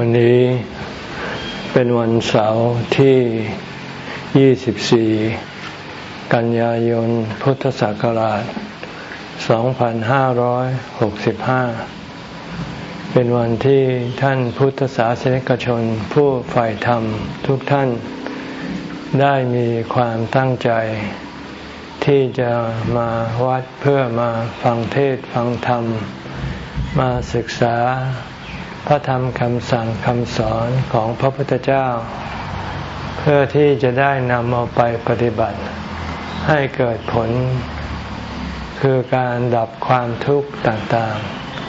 วันนี้เป็นวันเสาร์ที่ 24 กันยายน พุทธศักราช 2565 เป็นวันที่ท่านพุทธศาสนิกชนผู้ใฝ่ธรรมทุกท่านได้มีความตั้งใจ ที่จะมาวัดเพื่อมาฟังเทศฟังธรรม มาศึกษา พระธรรมคำสั่งคำสอนของพระพุทธเจ้า เพื่อที่จะได้นำเอาไปปฏิบัติ ให้เกิดผล คือการดับความทุกข์ต่าง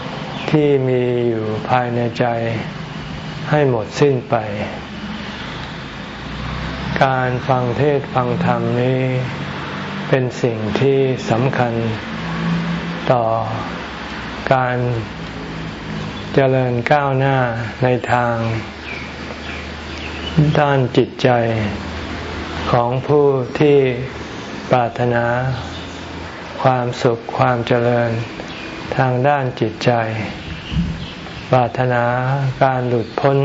ๆ ที่มีอยู่ภายในใจให้หมดสิ้นไป การฟังเทศฟังธรรมนี้ เป็นสิ่งที่สำคัญต่อการ เจริญก้าวหน้าในทาง ด้านจิตใจของผู้ที่ปรารถนา ความสุขความเจริญทางด้านจิตใจ ปรารถนาการหลุดพ้น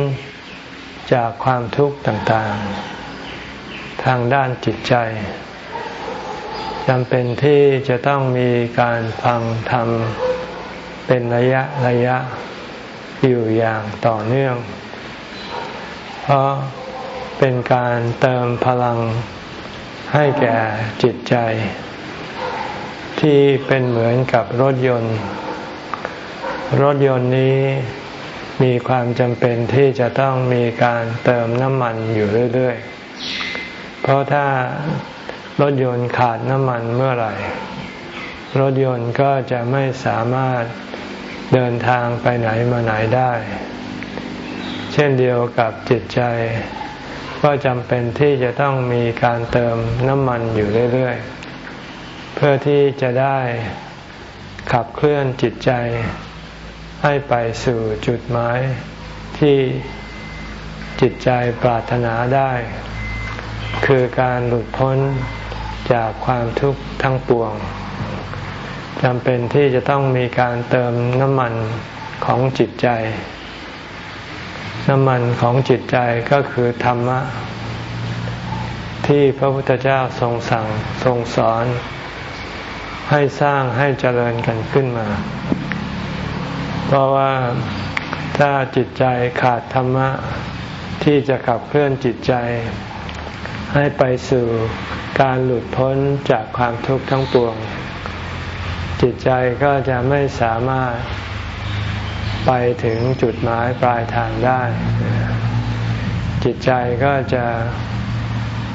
จากความทุกข์ต่างๆ ทางด้านจิตใจจำเป็นที่จะต้องมีการฟังธรรมเป็นระยะระยะ อยู่อย่างต่อเนื่อง เพราะเป็นการเติมพลังให้แก่จิตใจ ที่เป็นเหมือนกับรถยนต์ รถยนต์นี้มีความจำเป็นที่จะต้องมีการเติมน้ำมันอยู่เรื่อย ๆ เพราะถ้ารถยนต์ขาดน้ำมันเมื่อไหร่ รถยนต์ก็จะไม่สามารถ เดินทางไปไหนมาไหนได้ เช่นเดียวกับจิตใจ ก็จำเป็นที่จะต้องมีการเติมน้ำมันอยู่เรื่อยๆ เพื่อที่จะได้ขับเคลื่อนจิตใจ ให้ไปสู่จุดหมายที่จิตใจปรารถนาได้ คือการหลุดพ้นจากความทุกข์ทั้งปวง จำเป็นที่จะต้องมีการเติมน้ำมันของจิตใจ น้ำมันของจิตใจก็คือธรรมะ ที่พระพุทธเจ้าทรงสั่งทรงสอน ให้สร้างให้เจริญกันขึ้นมา เพราะว่าถ้าจิตใจขาดธรรมะ ที่จะขับเคลื่อนจิตใจ ให้ไปสู่การหลุดพ้นจากความทุกข์ทั้งปวง จิตใจก็จะไม่สามารถไปถึงจุดหมายปลายทางได้ จิตใจก็จะ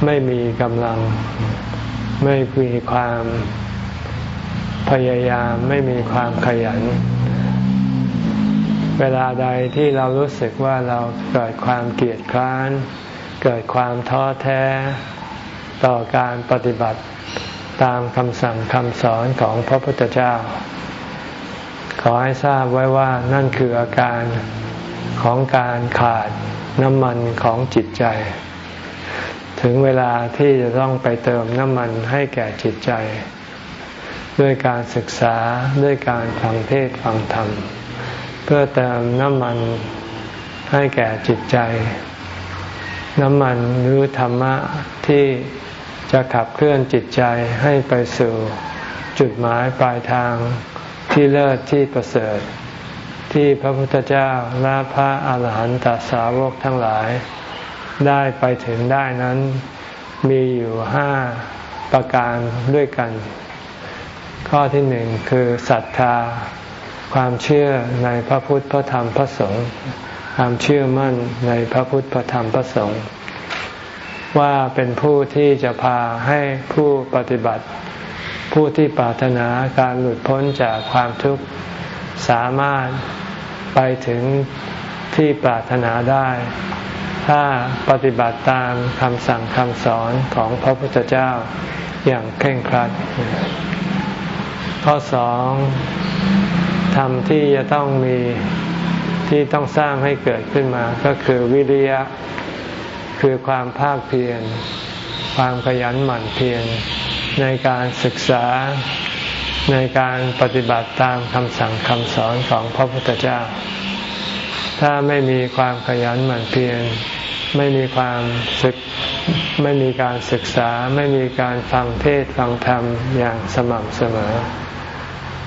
ไม่มีกำลัง ไม่มีความพยายามไม่มีความขยัน เวลาใดที่เรารู้สึกว่าเราเกิดความเกลียดคร้าน เกิดความท้อแท้ต่อการปฏิบัติ ตามคำสั่งคำสอนของพระพุทธเจ้า ขอให้ทราบไว้ว่านั่นคืออาการของการขาดน้ำมันของจิตใจ ถึงเวลาที่จะต้องไปเติมน้ำมันให้แก่จิตใจ ด้วยการศึกษาด้วยการฟังเทศฟังธรรม เพื่อเติมน้ำมันให้แก่จิตใจ น้ำมันหรือธรรมะที่ จะขับเคลื่อนจิตใจให้ไปสู่จุดหมายปลายทางที่เลิศที่ประเสริฐ ที่พระพุทธเจ้าและพระอาหารหันตสาวกทั้งหลาย ได้ไปถึงได้นั้นมีอยู่ห้าประการด้วยกัน ข้อที่หนึ่งคือศรัทธา ความเชื่อในพระพุทธพระธรรมพระสงฆ์ความเชื่อมั่นในพระพุทธพระธรรมพระสงฆ์ ว่าเป็นผู้ที่จะพาให้ผู้ปฏิบัติ ผู้ที่ปรารถนาการหลุดพ้นจากความทุกข์สามารถไปถึงที่ปรารถนาได้ ถ้าปฏิบัติตามคำสั่งคำสอนของพระพุทธเจ้าอย่างเคร่งครัด ข้อสองธรรมที่จะต้องมีที่ต้องสร้างให้เกิดขึ้นมาก็คือวิริยะ คือความภาคเพียรความขยันหมั่นเพียรในการศึกษาในการปฏิบัติตามคำสั่งคำสอนของพระพุทธเจ้า ถ้าไม่มีความขยันหมั่นเพียรไม่มีความศึกไม่มีการศึกษา ไม่มีการฟังเทศฟังธรรมอย่างสม่ำเสมอ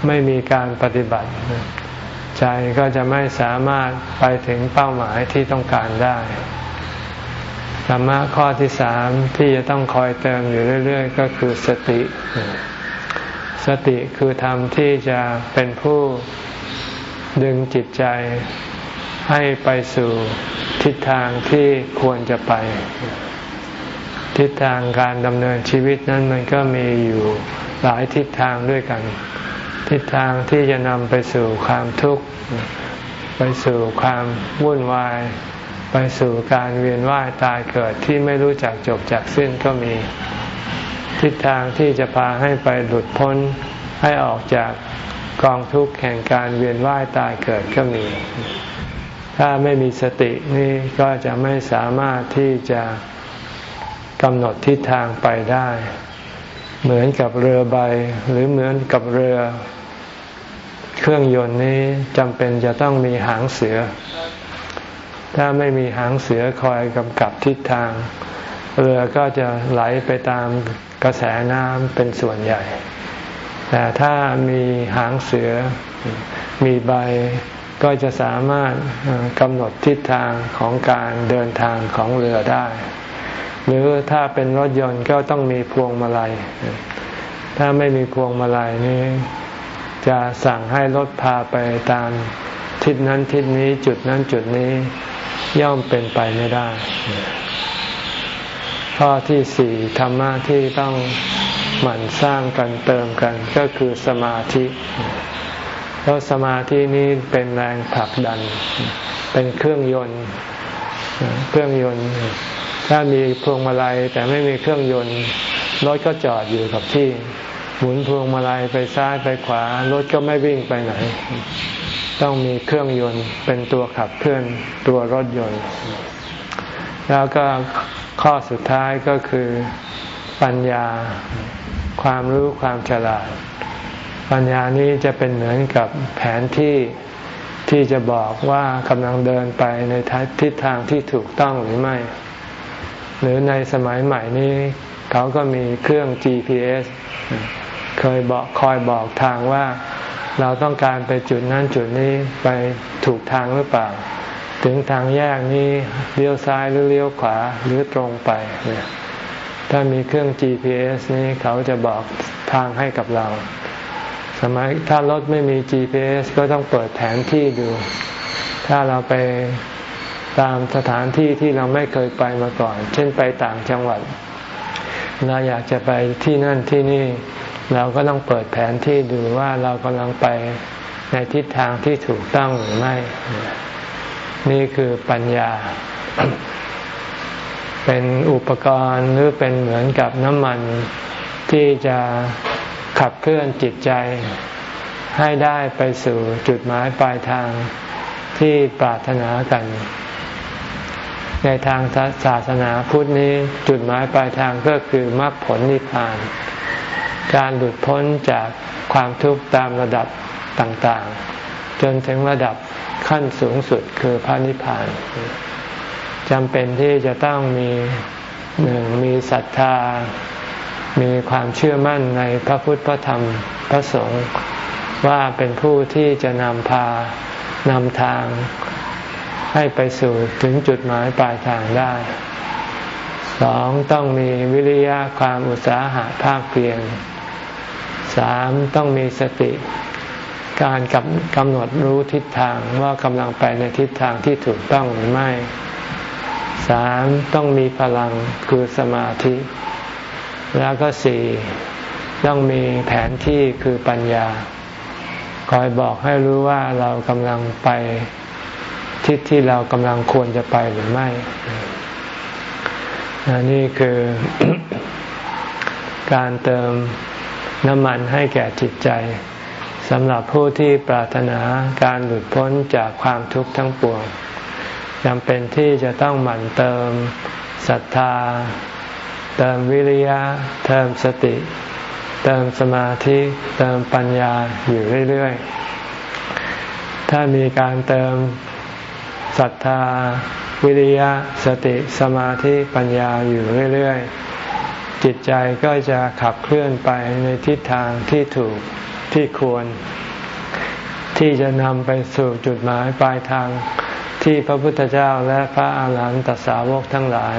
ไม่มีการปฏิบัติ ใจก็จะไม่สามารถไปถึงเป้าหมายที่ต้องการได้ ธรรมะข้อที่สามที่จะต้องคอยเติมอยู่เรื่อย ๆ ก็คือสติ สติคือธรรมที่จะเป็นผู้ดึงจิตใจให้ไปสู่ทิศทางที่ควรจะไป ทิศทางการดำเนินชีวิตนั้นมันก็มีอยู่หลายทิศทางด้วยกัน ทิศทางที่จะนำไปสู่ความทุกข์ ไปสู่ความวุ่นวาย ไปสู่การเวียนว่ายตายเกิดที่ไม่รู้จักจบจากสิ้นก็มี ทิศทางที่จะพาให้ไปหลุดพ้นให้ออกจากกองทุกข์แห่งการเวียนว่ายตายเกิดก็มี ถ้าไม่มีสตินี่ก็จะไม่สามารถที่จะกำหนดทิศทางไปได้ เหมือนกับเรือใบ หรือเหมือนกับเรือ เครื่องยนต์นี้จำเป็นจะต้องมีหางเสือ ถ้าไม่มีหางเสือคอยกำกับทิศทาง เรือก็จะไหลไปตามกระแสน้ำเป็นส่วนใหญ่ แต่ถ้ามีหางเสือมีใบก็จะสามารถกำหนดทิศทางของการเดินทางของเรือได้ หรือถ้าเป็นรถยนต์ก็ต้องมีพวงมาลัย ถ้าไม่มีพวงมาลัยนี้ จะสั่งให้รถพาไปตามทิศนั้นทิศนี้จุดนั้นจุดนี้ ย่อมเป็นไปไม่ได้ ข้อที่สี่ธรรมะที่ต้องหมั่นสร้างกันเติมกันก็คือสมาธิเพราะสมาธินี้เป็นแรงผลักดัน เป็นเครื่องยนต์ เครื่องยนต์ ถ้ามีพวงมาลัยแต่ไม่มีเครื่องยนต์รถก็จอดอยู่กับที่ หมุนพวงมาลัยไปซ้ายไปขวารถก็ไม่วิ่งไปไหน ต้องมีเครื่องยนต์เป็นตัวขับเคลื่อนตัวรถยนต์ แล้วก็ข้อสุดท้ายก็คือปัญญาความรู้ความฉลาด ปัญญานี้จะเป็นเหมือนกับแผนที่ที่จะบอกว่ากำลังเดินไปในทิศทางที่ถูกต้องหรือไม่ หรือในสมัยใหม่นี้ เขาก็มีเครื่อง GPS เคยบอกคอยบอกทางว่า เราต้องการไปจุดนั้นจุดนี้ไปถูกทางหรือเปล่า ถึงทางแยกนี้เลี้ยวซ้ายหรือเลี้ยวขวาหรือตรงไปเนี่ยถ้ามีเครื่อง GPS นี้เขาจะบอกทางให้กับเรา สมัยถ้ารถไม่มี GPS ก็ต้องเปิดแผนที่ดู ถ้าเราไปตามสถานที่ที่เราไม่เคยไปมาก่อน เช่นไปต่างจังหวัด เราอยากจะไปที่นั่นที่นี่ เราก็ต้องเปิดแผนที่ดูว่าเรากำลังไปในทิศทางที่ถูกต้องหรือไม่ นี่คือปัญญา เป็นอุปกรณ์หรือเป็นเหมือนกับน้ำมันที่จะขับเคลื่อนจิตใจ ให้ได้ไปสู่จุดหมายปลายทางที่ปรารถนากัน ในทางศาสนาพุทธนี้จุดหมายปลายทางก็คือมรรคผลนิพพาน การหลุดพ้นจากความทุกข์ตามระดับต่างๆ จนถึงระดับขั้นสูงสุดคือพระนิพพานจำเป็นที่จะต้องมีหนึ่งมีศรัทธา มีความเชื่อมั่นในพระพุทธพระธรรมพระสงฆ์ว่าเป็นผู้ที่จะนำพานำทางให้ไปสู่ถึงจุดหมายปลายทางได้สองต้องมีวิริยะความอุตสาหะภาคเพียร สามต้องมีสติ การกำกำหนดรู้ทิศทางว่ากำลังไปในทิศทางที่ถูกต้องหรือไม่สามต้องมีพลังคือสมาธิ แล้วก็สี่ต้องมีแผนที่คือปัญญา คอยบอกให้รู้ว่าเรากำลังไปทิศที่เรากำลังควรจะไปหรือไม่นี่คือการเติม น้ำมันให้แก่จิตใจสำหรับผู้ที่ปรารถนาการหลุดพ้นจากความทุกข์ทั้งปวงจำเป็นที่จะต้องหมั่นเติมศรัทธา เติมวิริยะ เติมสติ เติมสมาธิ เติมปัญญาอยู่เรื่อยๆ ถ้ามีการเติมศรัทธา วิริยะ สติ สมาธิ ปัญญาอยู่เรื่อยๆ จิตใจก็จะขับเคลื่อนไปในทิศทางที่ถูกที่ควร ที่จะนำไปสู่จุดหมายปลายทางที่พระพุทธเจ้าและพระอาหารหันตสาวกทั้งหลาย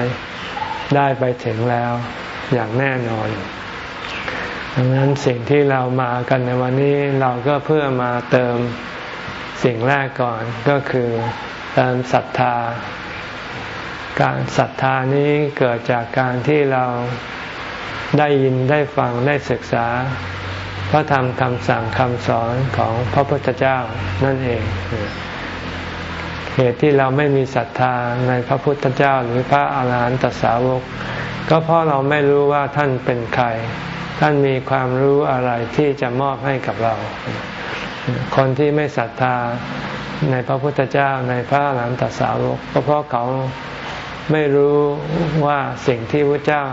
ได้ไปถึงแล้วอย่างแน่นอน ดังนั้นสิ่งที่เรามากันในวันนี้เราก็เพื่อมาเติมสิ่งแรกก่อนก็คือเติมศรัทธา การศรัทธานี้เกิดจากการที่เรา ได้ยินได้ฟังได้ศึกษา พระธรรมคำสั่งคำสอนของพระพุทธเจ้านั่นเอง เหตุที่เราไม่มีศรัทธาในพระพุทธเจ้าหรือพระอาหารหันตสาวก ก็เพราะเราไม่รู้ว่าท่านเป็นใคร ท่านมีความรู้อะไรที่จะมอบให้กับเรา คนที่ไม่ศรัทธาในพระพุทธเจ้าในพระอาหารหันตสาวก ก็เพราะเขาไม่รู้ว่าสิ่งที่พระเจ้า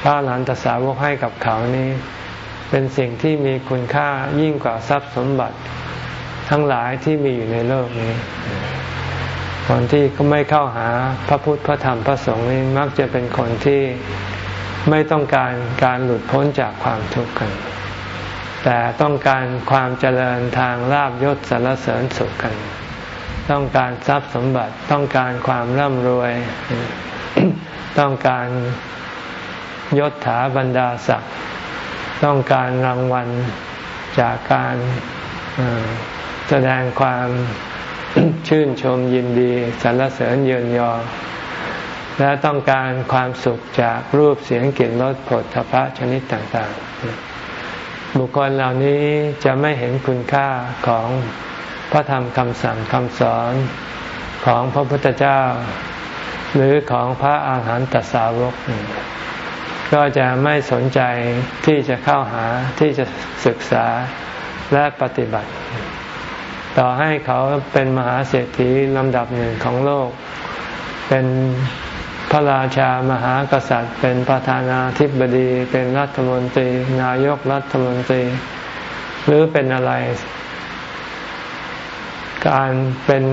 พระอาหานตสาวกให้กับเขานี้ เป็นสิ่งที่มีคุณค่ายิ่งกว่าทรัพย์สมบัติทั้งหลายที่มีอยู่ในโลกนี้คนที่ไม่เข้าหาพระพุทธพระธรรมพระสงฆ์นี้มักจะเป็นคนที่ไม่ต้องการการหลุดพ้นจากความทุกข์กัน แต่ต้องการความเจริญทางลาบยศสารเสริญสุขกัน ต้องการทรัพย์สมบัติต้องการความร่ำรวย ต้องการ ยศถาบรรดาศักดิ์ต้องการรางวัลจากการแสดงความชื่นชมยินดีสรรเสริญเยินยอ และต้องการความสุขจากรูปเสียงกลิ่นรสผลทพะชนิดต่างๆ บุคคลเหล่านี้จะไม่เห็นคุณค่าของพระธรรมคำสั่งคำสอนของพระพุทธเจ้า หรือของพระอาหารหันตสาวก ก็จะไม่สนใจที่จะเข้าหาที่จะศึกษาและปฏิบัติ ต่อให้เขาเป็นมหาเศรษฐีลำดับหนึ่งของโลก เป็นพระราชามหากษัตริย์ เป็นประธานาธิบดี เป็นรัฐมนตรี นายกรัฐมนตรี หรือเป็นอะไร การเป็น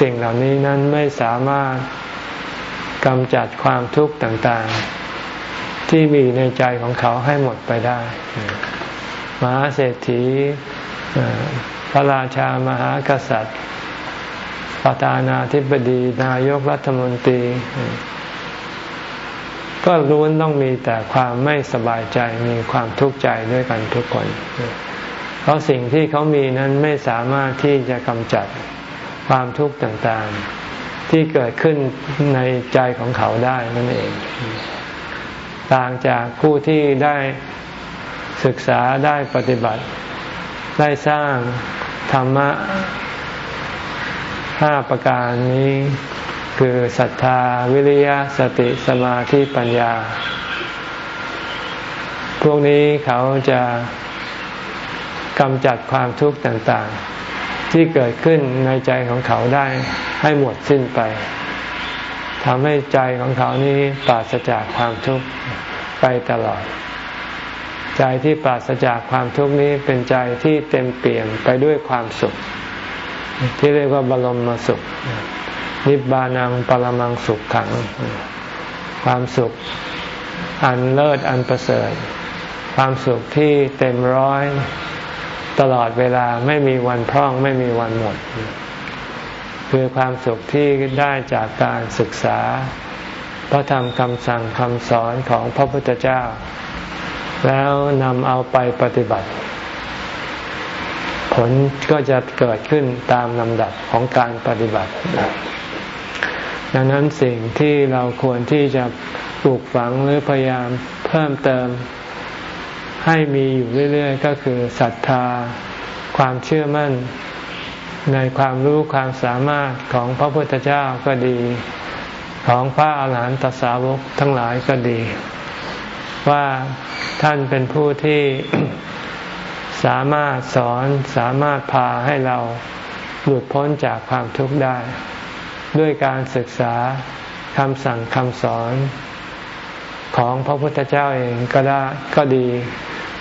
สิ่งเหล่านี้นั้นไม่สามารถกำจัดความทุกข์ต่างๆ ที่มีในใจของเขาให้หมดไปได้มหาเศรษฐีพระราชามหากษัตริย์ประธานาธิบดีนายกรัฐมนตรี ก็ล้วนต้องมีแต่ความไม่สบายใจมีความทุกข์ใจด้วยกันทุกคน เพราะสิ่งที่เขามีนั้นไม่สามารถที่จะกำจัดความทุกข์ต่างๆ ที่เกิดขึ้นในใจของเขาได้นั่นเอง ต่างจากผู้ที่ได้ศึกษาได้ปฏิบัติ ได้สร้างธรรมะห้าประการนี้คือศรัทธาวิริยะสติสมาธิปัญญา พวกนี้เขาจะกำจัดความทุกข์ต่างๆ ที่เกิดขึ้นในใจของเขาได้ให้หมดสิ้นไป ทำให้ใจของเขานี้ปราศจากความทุกข์ไปตลอด ใจที่ปราศจากความทุกข์นี้เป็นใจที่เต็มเปี่ยมไปด้วยความสุข ที่เรียกว่าบรมสุข นิบานังปรมังสุขขัง ความสุขอันเลิศอันประเสริฐ ความสุขที่เต็มร้อย ตลอดเวลาไม่มีวันพร่องไม่มีวันหมด คือความสุขที่ได้จากการศึกษา พระธรรมคำสั่งคำสอนของพระพุทธเจ้า แล้วนำเอาไปปฏิบัติ ผลก็จะเกิดขึ้นตามลำดับของการปฏิบัติ ดังนั้นสิ่งที่เราควรที่จะปลูกฝังหรือพยายามเพิ่มเติม ให้มีอยู่เรื่อย ๆ ก็คือศรัทธา ความเชื่อมั่น ในความรู้ความสามารถของพระพุทธเจ้าก็ดี ของพระอาหารหันตสาวกทั้งหลายก็ดี ว่าท่านเป็นผู้ที่สามารถสอนสามารถพาให้เราหลุดพ้นจากความทุกข์ได้ ด้วยการศึกษาคำสั่งคำสอนของพระพุทธเจ้าเองก็ได้ก็ดี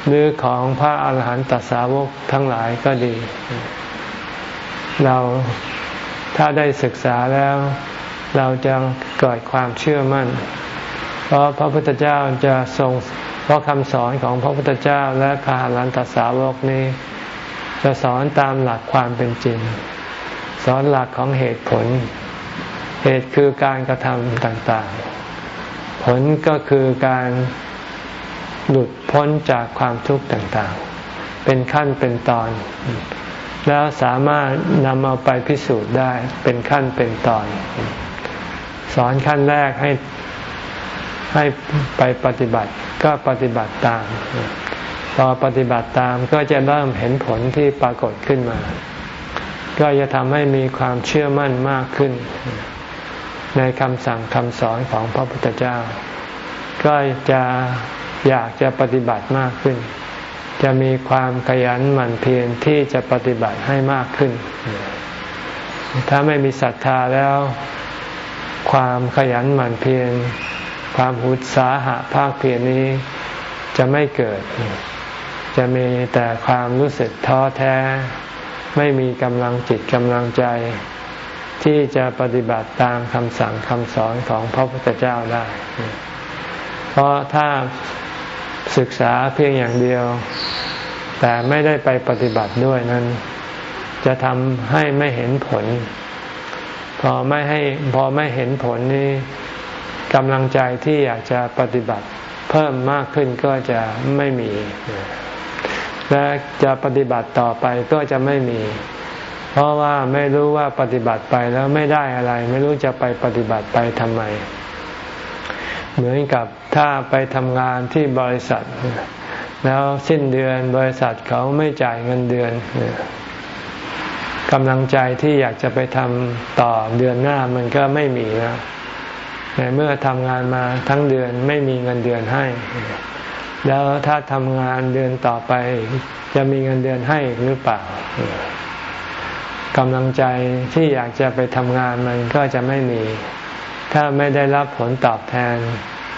หรือของพระอาหารหันตสาวกทั้งหลายก็ดี เราถ้าได้ศึกษาแล้ว เราจะเกิดความเชื่อมั่น เพราะพระพุทธเจ้าจะทรงเพราะคำสอนของพระพุทธเจ้าและพระหลันตสาวกนี้ จะสอนตามหลักความเป็นจริง สอนหลักของเหตุผล เหตุคือการกระทำต่างๆ ผลก็คือการหลุดพ้นจากความทุกข์ต่างๆ เป็นขั้นเป็นตอน แล้วสามารถนำเอาไปพิสูจน์ได้เป็นขั้นเป็นตอน สอนขั้นแรกให้ให้ไปปฏิบัติก็ปฏิบัติตาม พอปฏิบัติตามก็จะเริ่มเห็นผลที่ปรากฏขึ้นมา ก็จะทำให้มีความเชื่อมั่นมากขึ้น ในคำสั่งคำสอนของพระพุทธเจ้า ก็จะอยากจะปฏิบัติมากขึ้น จะมีความขยันหมั่นเพียรที่จะปฏิบัติให้มากขึ้น ถ้าไม่มีศรัทธาแล้ว ความขยันหมั่นเพียรความหุดสาหะภาคเพียรนี้จะไม่เกิด จะมีแต่ความรู้สึกท้อแท้ ไม่มีกำลังจิตกำลังใจ ที่จะปฏิบัติตามคำสั่งคำสอนของพระพุทธเจ้าได้ เพราะถ้า ศึกษาเพียงอย่างเดียว แต่ไม่ได้ไปปฏิบัติด้วยนั้น จะทำให้ไม่เห็นผล พอไม่ให้พอไม่เห็นผลนี้กำลังใจที่อยากจะปฏิบัติ เพิ่มมากขึ้นก็จะไม่มี และจะปฏิบัติต่อไปก็จะไม่มี เพราะว่าไม่รู้ว่าปฏิบัติไปแล้วไม่ได้อะไร ไม่รู้จะไปปฏิบัติไปทำไม เหมือนกับถ้าไปทำงานที่บริษัท แล้วสิ้นเดือนบริษัทเขาไม่จ่ายเงินเดือนกำลังใจที่อยากจะไปทำต่อเดือนหน้ามันก็ไม่มีแล้วในเมื่อทำงานมาทั้งเดือนไม่มีเงินเดือนให้ แล้วถ้าทำงานเดือนต่อไป จะมีเงินเดือนให้หรือเปล่ากำลังใจที่อยากจะไปทำงานมันก็จะไม่มี ถ้าไม่ได้รับผลตอบแทน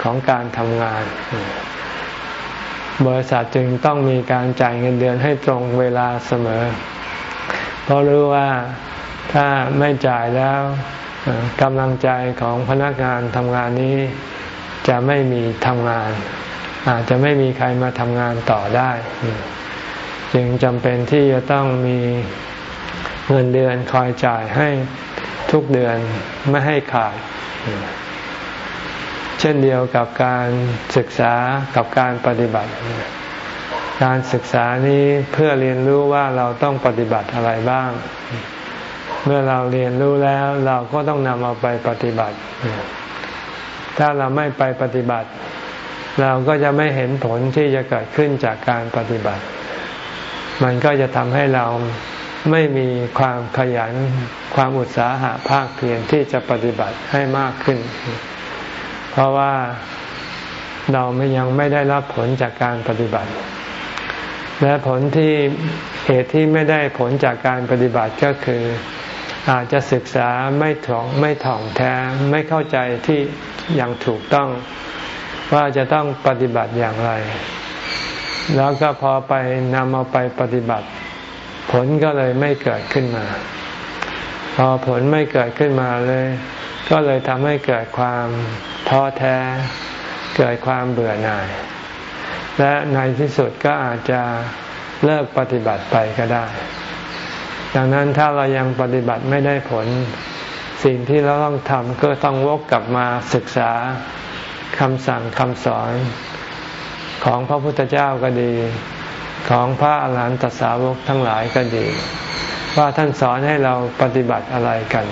ของการทำงาน บริษัทจึงต้องมีการจ่ายเงินเดือนให้ตรงเวลาเสมอ เพราะรู้ว่าถ้าไม่จ่ายแล้วกำลังใจของพนักงานทำงานนี้จะไม่มีทำงาน อาจจะไม่มีใครมาทำงานต่อได้ จึงจำเป็นที่จะต้องมีเงินเดือนคอยจ่ายให้ทุกเดือนไม่ให้ขาด เช่นเดียวกับการศึกษากับการปฏิบัติ การศึกษานี้เพื่อเรียนรู้ว่าเราต้องปฏิบัติอะไรบ้าง เมื่อเราเรียนรู้แล้วเราก็ต้องนำเอาไปปฏิบัติ ถ้าเราไม่ไปปฏิบัติ เราก็จะไม่เห็นผลที่จะเกิดขึ้นจากการปฏิบัติ มันก็จะทำให้เรา ไม่มีความขยันความอุตสาหะภาคเพียรที่จะปฏิบัติให้มากขึ้น เพราะว่าเราไม่ยังไม่ได้รับผลจากการปฏิบัติ และผลที่เหตุที่ไม่ได้ผลจากการปฏิบัติก็คือ อาจจะศึกษาไม่ถ่องไม่ถ่องแท้ไม่เข้าใจที่อย่างถูกต้องว่าจะต้องปฏิบัติอย่างไร แล้วก็พอไปนำเอาไปปฏิบัติ ผลก็เลยไม่เกิดขึ้นมา พอผลไม่เกิดขึ้นมาเลย ก็เลยทำให้เกิดความท้อแท้ เกิดความเบื่อหน่าย และในที่สุดก็อาจจะเลิกปฏิบัติไปก็ได้ ดังนั้นถ้าเรายังปฏิบัติไม่ได้ผล สิ่งที่เราต้องทำก็ต้องวกกลับมาศึกษาคำสั่งคำสอนของพระพุทธเจ้าก็ดี ของพระอาหารหันตสาวกทั้งหลายก็ดี ว่าท่านสอนให้เราปฏิบัติอะไรกัน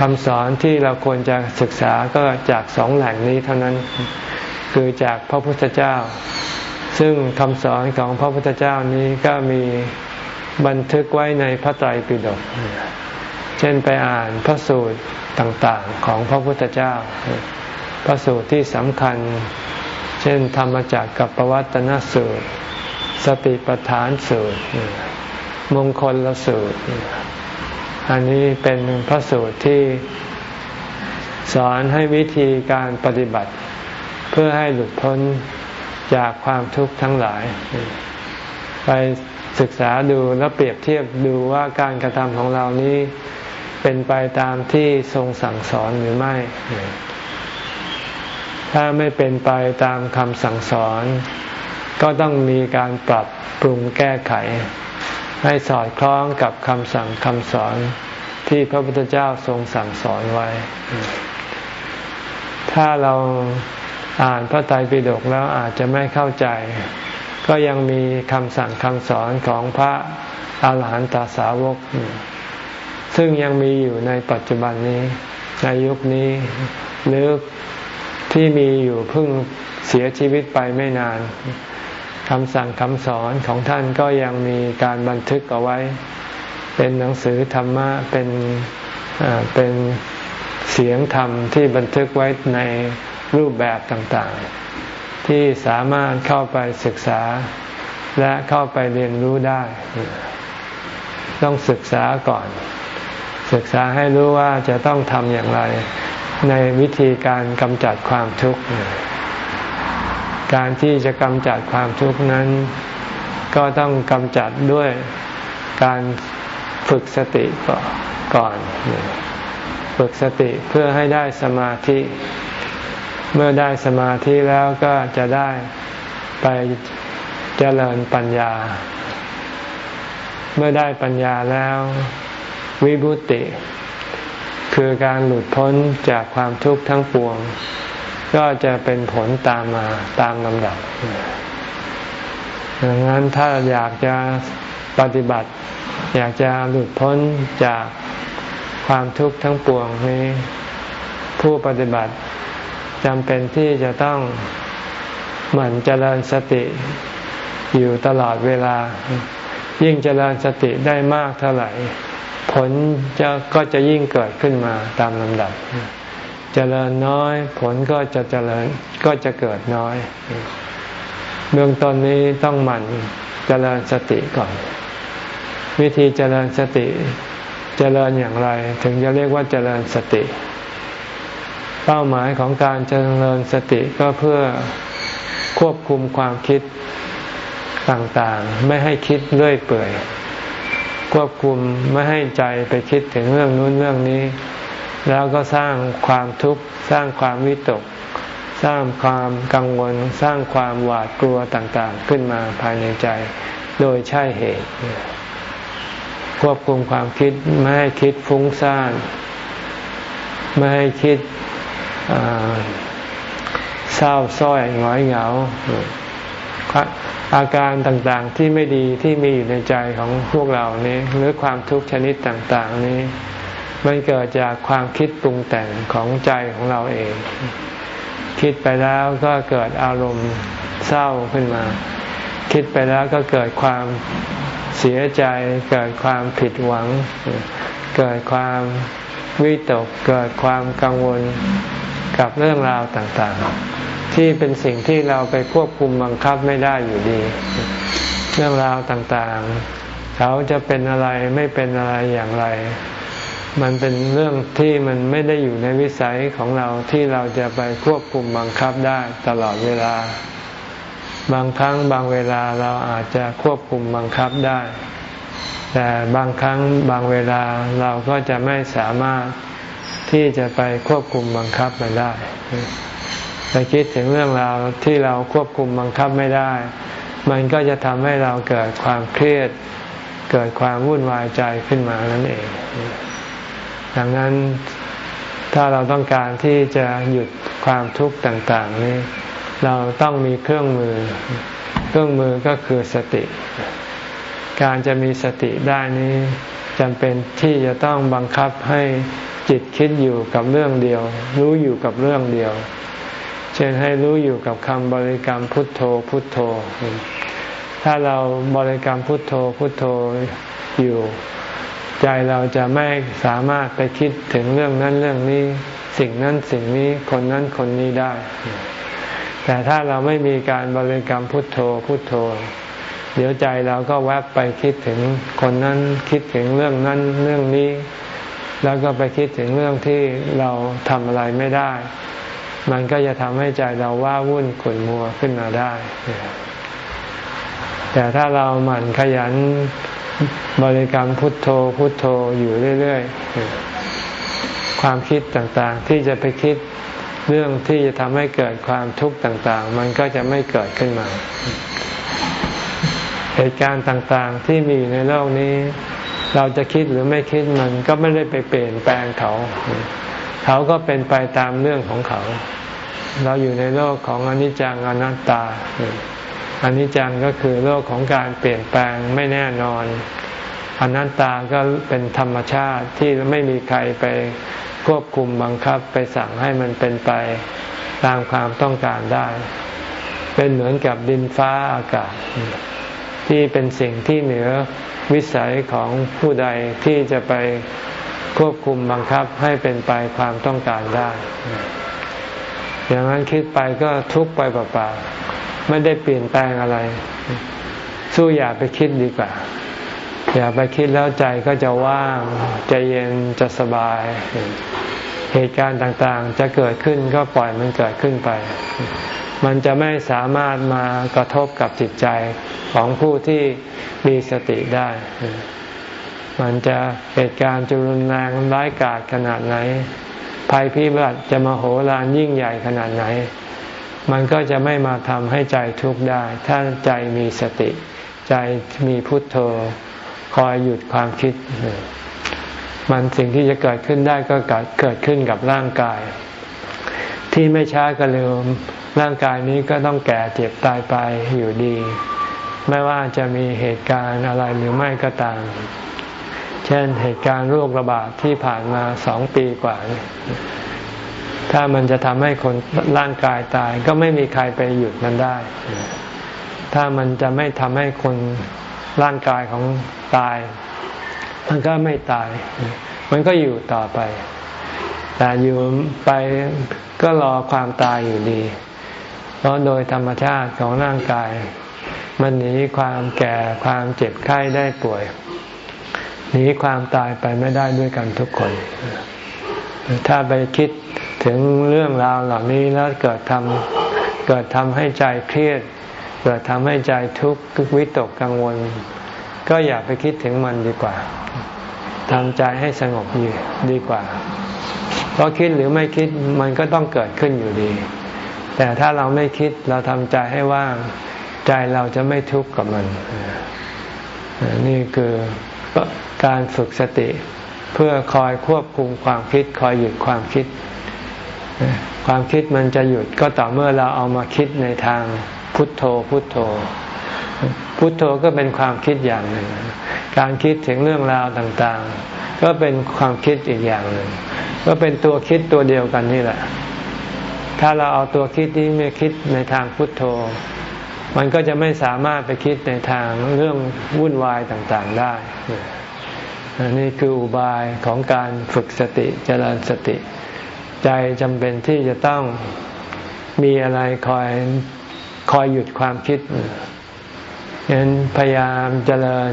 คำสอนที่เราควรจะศึกษาก็จากสองแหล่งนี้เท่านั้นคือจากพระพุทธเจ้า ซึ่งคำสอนของพระพุทธเจ้านี้ก็มีบันทึกไว้ในพระไตรปิฎกเช่นไปอ่านพระสูตรต่างๆของพระพุทธเจ้า พระสูตรที่สำคัญ เช่นธรรมจักรกับปวัตนสูตร สติปัฏฐานสูตร มงคลละสูตร อันนี้เป็นพระสูตรที่สอนให้วิธีการปฏิบัติ เพื่อให้หลุดพ้นจากความทุกข์ทั้งหลาย ไปศึกษาดูแล้วเปรียบเทียบดูว่าการกระทำของเรานี้เป็นไปตามที่ทรงสั่งสอนหรือไม่ ถ้าไม่เป็นไปตามคำสั่งสอน ก็ต้องมีการปรับปรุงแก้ไข ให้สอดคล้องกับคำสั่งคำสอนที่พระพุทธเจ้าทรงสั่งสอนไว้ ถ้าเราอ่านพระไตรปิฎกแล้วอาจจะไม่เข้าใจ ก็ยังมีคำสั่งคำสอนของพระอาหารหันตสาวก ซึ่งยังมีอยู่ในปัจจุบันนี้ในยุคนี้หรือ ที่มีอยู่เพิ่งเสียชีวิตไปไม่นานคำสั่งคำสอนของท่านก็ยังมีการบันทึกเอาไว้ เป็นหนังสือธรรมะเป็นเป็นเสียงธรรมที่บันทึกไว้ในรูปแบบต่างๆ ที่สามารถเข้าไปศึกษาและเข้าไปเรียนรู้ได้ ต้องศึกษาก่อน ศึกษาให้รู้ว่าจะต้องทำอย่างไร ในวิธีการกำจัดความทุกข์ การที่จะกำจัดความทุกข์นั้น ก็ต้องกำจัดด้วยการฝึกสติก่อน ฝึกสติเพื่อให้ได้สมาธิ เมื่อได้สมาธิแล้วก็จะได้ไปเจริญปัญญา เมื่อได้ปัญญาแล้ว วิบุติ คือการหลุดพ้นจากความทุกข์ทั้งปวง ก็จะเป็นผลตามมาตามลำดับดังนั้นถ้าอยากจะปฏิบัติ อยากจะหลุดพ้นจากความทุกข์ทั้งปวงนี้ ผู้ปฏิบัติจำเป็นที่จะต้องหมั่นเจริญสติอยู่ตลอดเวลา ยิ่งเจริญสติได้มากเท่าไหร่ ผลจะก็จะยิ่งเกิดขึ้นมาตามลำดับ เจริญน้อย ผลก็จะเจริญก็จะเกิดน้อย เบื้องต้นนี้ต้องหมั่นเจริญสติก่อน วิธีเจริญสติ เจริญอย่างไร ถึงจะเรียกว่าเจริญสติ เป้าหมายของการเจริญสติก็เพื่อควบคุมความคิดต่างๆ ไม่ให้คิดเรื่อยเปื่อย ควบคุมไม่ให้ใจไปคิดถึงเรื่องนู้นเรื่องนี้ แล้วก็สร้างความทุกข์สร้างความวิตก สร้างความกังวล สร้างความหวาดกลัวต่างๆ ขึ้นมาภายในใจ โดยใช่เหตุ ควบคุมความคิดไม่ให้คิดฟุ้งซ่านไม่ให้คิดเศร้าส้อยหงอยเหงา อาการต่างๆที่ไม่ดีที่มีอยู่ในใจของพวกเรานี้ หรือความทุกข์ชนิดต่างๆนี้ มันเกิดจากความคิดปรุงแต่งของใจของเราเอง คิดไปแล้วก็เกิดอารมณ์เศร้าขึ้นมา คิดไปแล้วก็เกิดความเสียใจ เกิดความผิดหวัง เกิดความวิตก เกิดความกังวลกับเรื่องราวต่างๆ ที่เป็นสิ่งที่เราไปควบคุมบังคับไม่ได้อยู่ดี เรื่องราวต่างๆ เขาจะเป็นอะไรไม่เป็นอะไรอย่างไร มันเป็นเรื่องที่มันไม่ได้อยู่ในวิสัยของเราที่เราจะไปควบคุมบังคับได้ตลอดเวลา บางครั้งบางเวลาเราอาจจะควบคุมบังคับได้ แต่บางครั้งบางเวลาเราก็จะไม่สามารถที่จะไปควบคุมบังคับมันได้ ไปคิดถึงเรื่องราวที่เราควบคุมบังคับไม่ได้ มันก็จะทำให้เราเกิดความเครียด เกิดความวุ่นวายใจขึ้นมานั่นเอง ดังนั้นถ้าเราต้องการที่จะหยุดความทุกข์ต่าง ๆ นี้ เราต้องมีเครื่องมือ เครื่องมือก็คือสติ การจะมีสติได้นี้จำเป็นที่จะต้องบังคับให้จิตคิดอยู่กับเรื่องเดียว รู้อยู่กับเรื่องเดียว ช่นให้รู้อยู่กับคำบริกรรมพุทโธพุทโธ ถ้าเราบริกรรมพุทโธพุทโธอยู่ ใจเราจะไม่สามารถไปคิดถึงเรื่องนั้นเรื่องนี้ สิ่งนั้นสิ่งนี้คนนั้นคนนี้ได้ แต่ถ้าเราไม่มีการบริกรรมพุทโธพุทโธ เดี๋ยวใจเราก็แวบไปคิดถึงคนนั้นคิดถึงเรื่องนั้นเรื่องนี้ แล้วก็ไปคิดถึงเรื่องที่เราทำอะไรไม่ได้ มันก็จะทำให้ใจเราว่าวุ่นขุ่นมัวขึ้นมาได้ แต่ถ้าเราหมั่นขยันบริกรรมพุทโธพุทโธอยู่เรื่อย ๆ ความคิดต่างๆ ที่จะไปคิดเรื่องที่จะทำให้เกิดความทุกข์ต่างๆ มันก็จะไม่เกิดขึ้นมา เหตุการณ์ต่างๆ ที่มีในโลกนี้ เราจะคิดหรือไม่คิดมันก็ไม่ได้ไปเปลี่ยนแปลงเขา เขาก็เป็นไปตามเรื่องของเขา เราอยู่ในโลกของอนิจจังอนัตตาอนิจจังก็คือโลกของการเปลี่ยนแปลงไม่แน่นอนอนัตตาก็เป็นธรรมชาติที่ไม่มีใครไปควบคุมบังคับไปสั่งให้มันเป็นไปตามความต้องการได้ เป็นเหมือนกับดินฟ้าอากาศ ที่เป็นสิ่งที่เหนือวิสัยของผู้ใดที่จะไป ควบคุมบังคับให้เป็นไปความต้องการได้ อย่างนั้นคิดไปก็ทุกไปเปล่าๆไม่ได้เปลี่ยนแปลงอะไร สู้อย่าไปคิดดีกว่า อย่าไปคิดแล้วใจก็จะว่างใจเย็นจะสบาย เหตุการณ์ต่างๆ จะเกิดขึ้นก็ปล่อยมันเกิดขึ้นไป มันจะไม่สามารถมากระทบกับจิตใจของผู้ที่มีสติได้ มันจะเหตุการณ์จุรุนแรงร้ายกาจขนาดไหน ภัยพิบัติจะมาโหฬารยิ่งใหญ่ขนาดไหน มันก็จะไม่มาทำให้ใจทุกข์ได้ ถ้าใจมีสติ ใจมีพุทโธ คอยหยุดความคิด มันสิ่งที่จะเกิดขึ้นได้ก็เกิดขึ้นกับร่างกาย ที่ไม่ช้าก็เร็วร่างกายนี้ก็ต้องแก่เจ็บตายไปอยู่ดี ไม่ว่าจะมีเหตุการณ์อะไรหรือไม่ก็ตาม เช่นเหตุการณ์โรคระบาดที่ผ่านมาสองปีกว่า ถ้ามันจะทำให้คนร่างกายตาย ก็ไม่มีใครไปหยุดมันได้ ถ้ามันจะไม่ทำให้คนร่างกายของตาย มันก็ไม่ตาย มันก็อยู่ต่อไป แต่อยู่ไปก็รอความตายอยู่ดี เพราะโดยธรรมชาติของร่างกาย มันหนีความแก่ความเจ็บไข้ได้ป่วย หนีความตายไปไม่ได้ด้วยกันทุกคน ถ้าไปคิดถึงเรื่องราวเหล่านี้แล้วเกิดทำเกิดทำให้ใจเครียด เกิดทำให้ใจทุกข์วิตกกังวล ก็อย่าไปคิดถึงมันดีกว่าทำใจให้สงบอยู่ดีกว่า เพราะคิดหรือไม่คิดมันก็ต้องเกิดขึ้นอยู่ดี แต่ถ้าเราไม่คิดเราทำใจให้ว่างใจเราจะไม่ทุกข์กับมัน นี่คือ การฝึกสติ เพื่อคอยควบคุมความคิดคอยหยุดความคิด ความคิดมันจะหยุดก็ต่อเมื่อเราเอามาคิดในทางพุทโธพุทโธ พุทโธก็เป็นความคิดอย่างหนึ่ง การคิดถึงเรื่องราวต่างๆ ก็เป็นความคิดอีกอย่างหนึ่ง ก็เป็นตัวคิดตัวเดียวกันนี่แหละ ถ้าเราเอาตัวคิดนี้ม่คิดในทางพุทโธ มันก็จะไม่สามารถไปคิดในทางเรื่องวุ่นวายต่างๆได้นี่คืออุบายของการฝึกสติเจริญสติ ใจจำเป็นที่จะต้องมีอะไรคอยคอยหยุดความคิดฉะนั้นพยายามเจริญ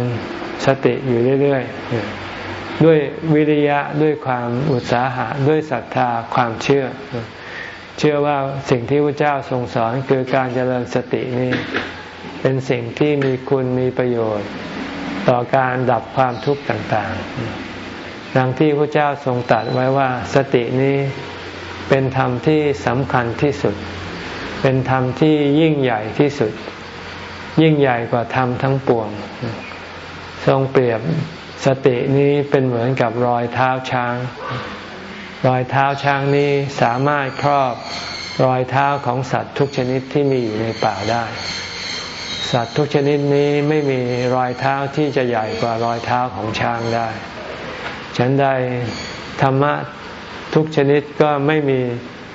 สติอยู่เรื่อยๆ ด้วยวิริยะด้วยความอุตสาหะ ด้วยศรัทธาความเชื่อ เชื่อว่าสิ่งที่พระเจ้าทรงสอนคือการเจริญสตินี้ เป็นสิ่งที่มีคุณมีประโยชน์ ต่อการดับความทุกข์ต่างๆ ดังที่พระเจ้าทรงตรัสไว้ว่าสตินี้เป็นธรรมที่สำคัญที่สุด เป็นธรรมที่ยิ่งใหญ่ที่สุด ยิ่งใหญ่กว่าธรรมทั้งปวง ทรงเปรียบสตินี้เป็นเหมือนกับรอยเท้าช้าง รอยเท้าช้างนี้สามารถครอบรอยเท้าของสัตว์ทุกชนิดที่มีอยู่ในป่าได้ สัตว์ทุกชนิดนี้ไม่มีรอยเท้าที่จะใหญ่กว่ารอยเท้าของช้างได้ ฉันใดธรรมะทุกชนิดก็ไม่มี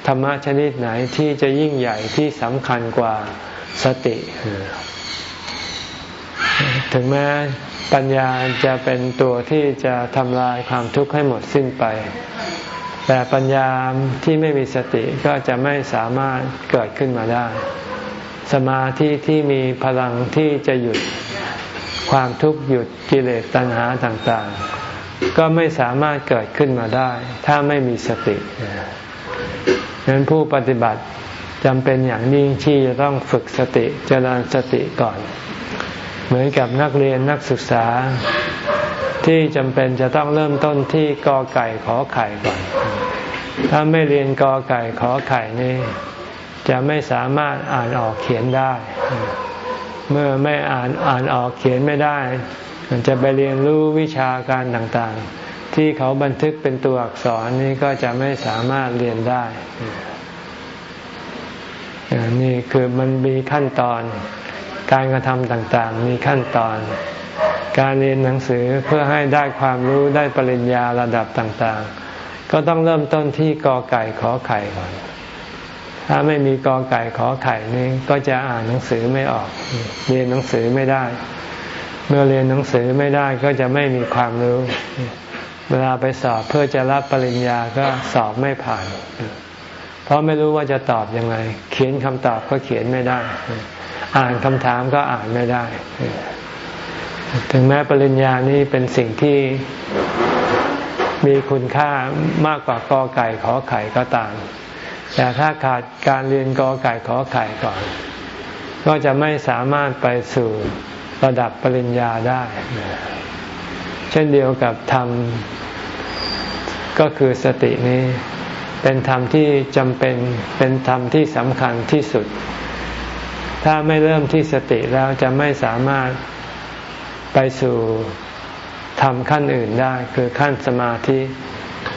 ธรรมะชนิดไหนที่จะยิ่งใหญ่ที่สำคัญกว่าสติ ถึงแม้ปัญญาจะเป็นตัวที่จะทำลายความทุกข์ให้หมดสิ้นไป แต่ปัญญาที่ไม่มีสติก็จะไม่สามารถเกิดขึ้นมาได้ สมาธิที่มีพลังที่จะหยุดความทุกข์หยุดกิเลสตัณหาต่างๆ ก็ไม่สามารถเกิดขึ้นมาได้ ถ้าไม่มีสติฉะนั้นผู้ปฏิบัติจำเป็นอย่างยิ่งที่จะต้องฝึกสติเจริญสติก่อน เหมือนกับนักเรียนนักศึกษา ที่จำเป็นจะต้องเริ่มต้นที่กอไก่ขอไข่ก่อน ถ้าไม่เรียนกอไก่ขอไข่นี่จะไม่สามารถอ่านออกเขียนได้ เมื่อไม่อ่านอ่านออกเขียนไม่ได้จะไปเรียนรู้วิชาการต่างๆ ที่เขาบันทึกเป็นตัวอักษรนี้ก็จะไม่สามารถเรียนได้นี่คือมันมีขั้นตอนการกระทำต่างๆ มีขั้นตอน การเรียนหนังสือเพื่อให้ได้ความรู้ได้ปริญญาระดับต่างๆ ก็ต้องเริ่มต้นที่กอไก่ขอไข่ก่อน ถ้าไม่มีกอไก่ขอไข่นี้ก็จะอ่านหนังสือไม่ออก เรียนหนังสือไม่ได้ เมื่อเรียนหนังสือไม่ได้ก็จะไม่มีความรู้ เวลาไปสอบเพื่อจะรับปริญญาก็สอบไม่ผ่าน เพราะไม่รู้ว่าจะตอบยังไง เขียนคำตอบก็เขียนไม่ได้ อ่านคำถามก็อ่านไม่ได้ ถึงแม้ปริญญานี้เป็นสิ่งที่มีคุณค่ามากกว่ากอไก่ขอไข่ก็ตาม แต่ถ้าขาดการเรียนกอไก่ขอไข่ก่อน ก็จะไม่สามารถไปสู่ระดับปริญญาได้ เช่นเดียวกับธรรม ก็คือสตินี้ เป็นธรรมที่จำเป็นเป็นธรรมที่สำคัญที่สุด ถ้าไม่เริ่มที่สติแล้วจะไม่สามารถ ไปสู่ทำขั้นอื่นได้คือขั้นสมาธิ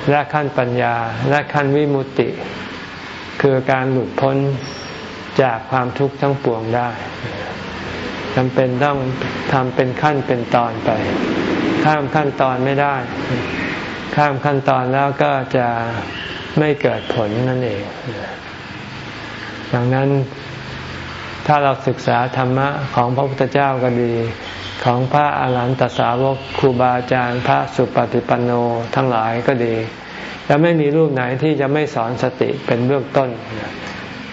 และขั้นปัญญาและขั้นวิมุตติ คือการหลุดพ้นจากความทุกข์ทั้งปวงได้จำเป็นต้องทำเป็นขั้นเป็นตอนไป ข้ามขั้นตอนไม่ได้ ข้ามขั้นตอนแล้วก็จะไม่เกิดผลนั่นเอง ดังนั้นถ้าเราศึกษาธรรมะของพระพุทธเจ้าก็ดี ของพระอาหารหันตสาวกครูบาอาจารย์ พระสุปฏิปันโนทั้งหลายก็ดีจะไม่มีรูปไหนที่จะไม่สอนสติเป็นเบื้องต้น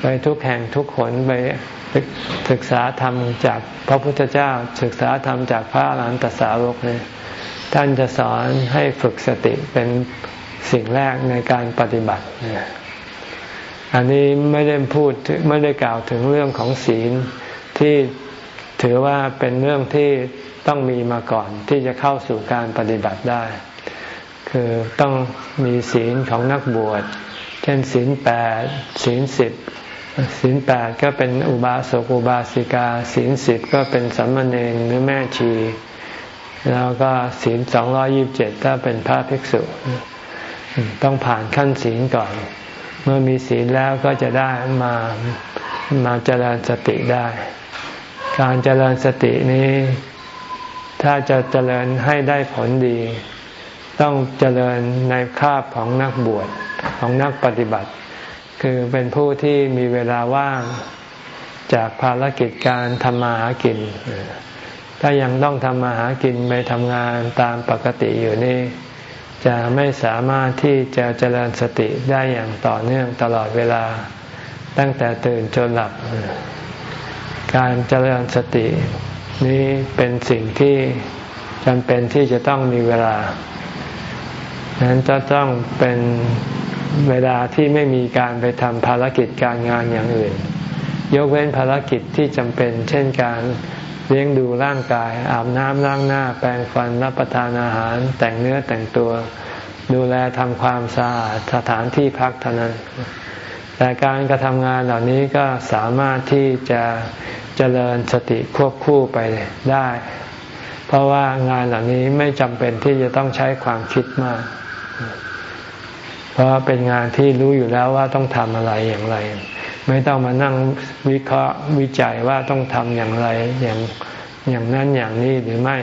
ไปทุกแห่งทุกขนไปศึกษาธรรมจากพระพุทธเจ้า ศึกษาธรรมจากพระอาหารหันตสาวกเนี่ยท่านจะสอนให้ฝึกสติเป็นสิ่งแรกในการปฏิบัติ อันนี้ไม่ได้พูดไม่ได้กล่าวถึงเรื่องของศีลที่ ถือว่าเป็นเรื่องที่ต้องมีมาก่อนที่จะเข้าสู่การปฏิบัติได้ คือต้องมีศีลของนักบวช เช่นศีลแปดศีลสิบศีลแปดก็เป็นอุบาสกอุบาสิกา ศีลสิบก็เป็นสัมมาเนรหรือแม่ชี แล้วก็ศีลสองร้อยิบเจ็ดถ้าเป็นพระภิกษุ ต้องผ่านขั้นศีลก่อน เมื่อมีศีลแล้วก็จะได้มามาเจริญสติได้ การเจริญสตินี้ ถ้าจะเจริญให้ได้ผลดี ต้องเจริญในคาบของนักบวชของนักปฏิบัติ คือเป็นผู้ที่มีเวลาว่างจากภารกิจการทำมาหากิน ถ้ายังต้องทำมาหากินไปทำงานตามปกติอยู่นี่ จะไม่สามารถที่จะเจริญสติได้อย่างต่อเนื่องตลอดเวลา ตั้งแต่ตื่นจนหลับ การเจริญสตินี้เป็นสิ่งที่จำเป็นที่จะต้องมีเวลาฉะนั้นจะต้องเป็นเวลาที่ไม่มีการไปทำภารกิจการงานอย่างอื่น ยกเว้นภารกิจที่จำเป็น เช่นการเลี้ยงดูร่างกาย อาบน้ำล้างหน้า แปรงฟันรับประทานอาหาร แต่งเนื้อแต่งตัว ดูแลทำความสะอาดสถานที่พักเท่านั้น แต่การกระทำงานเหล่านี้ก็สามารถที่จะ เจริญสติควบคู่ไปได้ เพราะว่างานเหล่านี้ไม่จำเป็นที่จะต้องใช้ความคิดมาก เพราะเป็นงานที่รู้อยู่แล้วว่าต้องทำอะไรอย่างไร ไม่ต้องมานั่งวิเคราะห์วิจัยว่าต้องทำอย่างไรอย่างอย่างนั้นอย่างนี้หรือไม่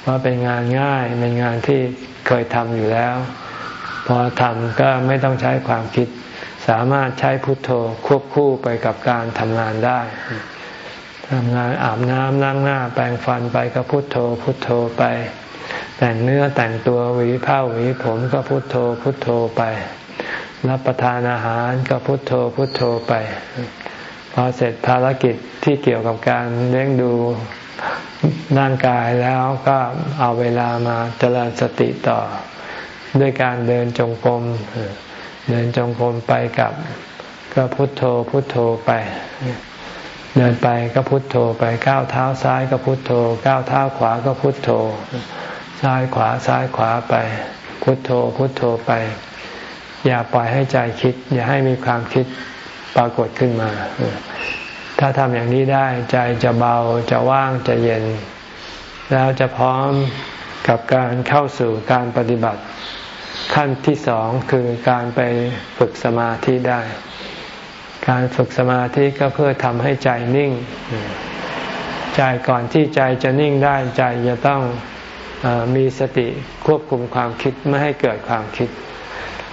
เพราะเป็นงานง่ายเป็นงานที่เคยทำอยู่แล้ว พอทำก็ไม่ต้องใช้ความคิด สามารถใช้พุทโธควบคู่ไปกับการทำงานได้ ทำงานอาบน้ำล้างหน้า แปรงฟันไปก็พุทโธ พุทโธไป แต่งเนื้อแต่งตัวหวีผ้าหวีผมก็พุทโธ พุทโธไป รับประทานอาหารก็พุโทโธ พุโทโธไป พอเสร็จภารกิจที่เกี่ยวกับการเลี้ยงดูร่างกายแล้วก็เอาเวลามาเจริญสติต่อ ด้วยการเดินจงกรมเดินจงกรมไปกับ ก็พุโทโธพุโทโธไป เดินไปก็พุทโธไปก้าวเท้าซ้ายก็พุทโธก้าวเท้าขวาก็พุทโธ ซ้ายขวาซ้ายขวาไป พุทโธพุทโธไป อย่าปล่อยให้ใจคิด อย่าให้มีความคิดปรากฏขึ้นมา ถ้าทำอย่างนี้ได้ใจจะเบาจะว่างจะเย็น แล้วจะพร้อมกับการเข้าสู่การปฏิบัติขั้นที่สองคือการไปฝึกสมาธิได้ การฝึกสมาธิก็เพื่อทำให้ใจนิ่ง ใจก่อนที่ใจจะนิ่งได้ใจจะต้องอมีสติควบคุมความคิดไม่ให้เกิดความคิด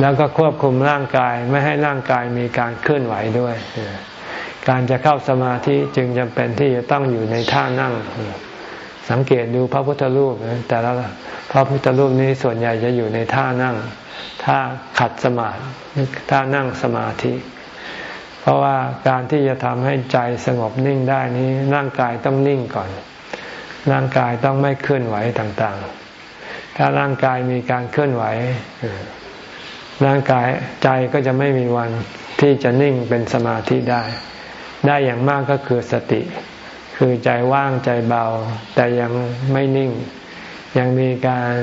แล้วก็ควบคุมร่างกายไม่ให้ร่างกายมีการเคลื่อนไหวด้วย การจะเข้าสมาธิจึงจำเป็นที่จะต้องอยู่ในท่านั่ง สังเกตดูพระพุทธรูปแต่ละพระพุทธรูปนี้ส่วนใหญ่จะอยู่ในท่านั่ง ท่าขัดสมาธิท่านั่งสมาธิ เพราะว่าการที่จะทำให้ใจสงบนิ่งได้นี้ร่างกายต้องนิ่งก่อน ร่างกายต้องไม่เคลื่อนไหวต่างๆ ถ้าร่างกายมีการเคลื่อนไหว ร่างกายใจก็จะไม่มีวันที่จะนิ่งเป็นสมาธิได้ ได้อย่างมากก็คือสติ คือใจว่างใจเบา แต่ยังไม่นิ่ง ยังมีการ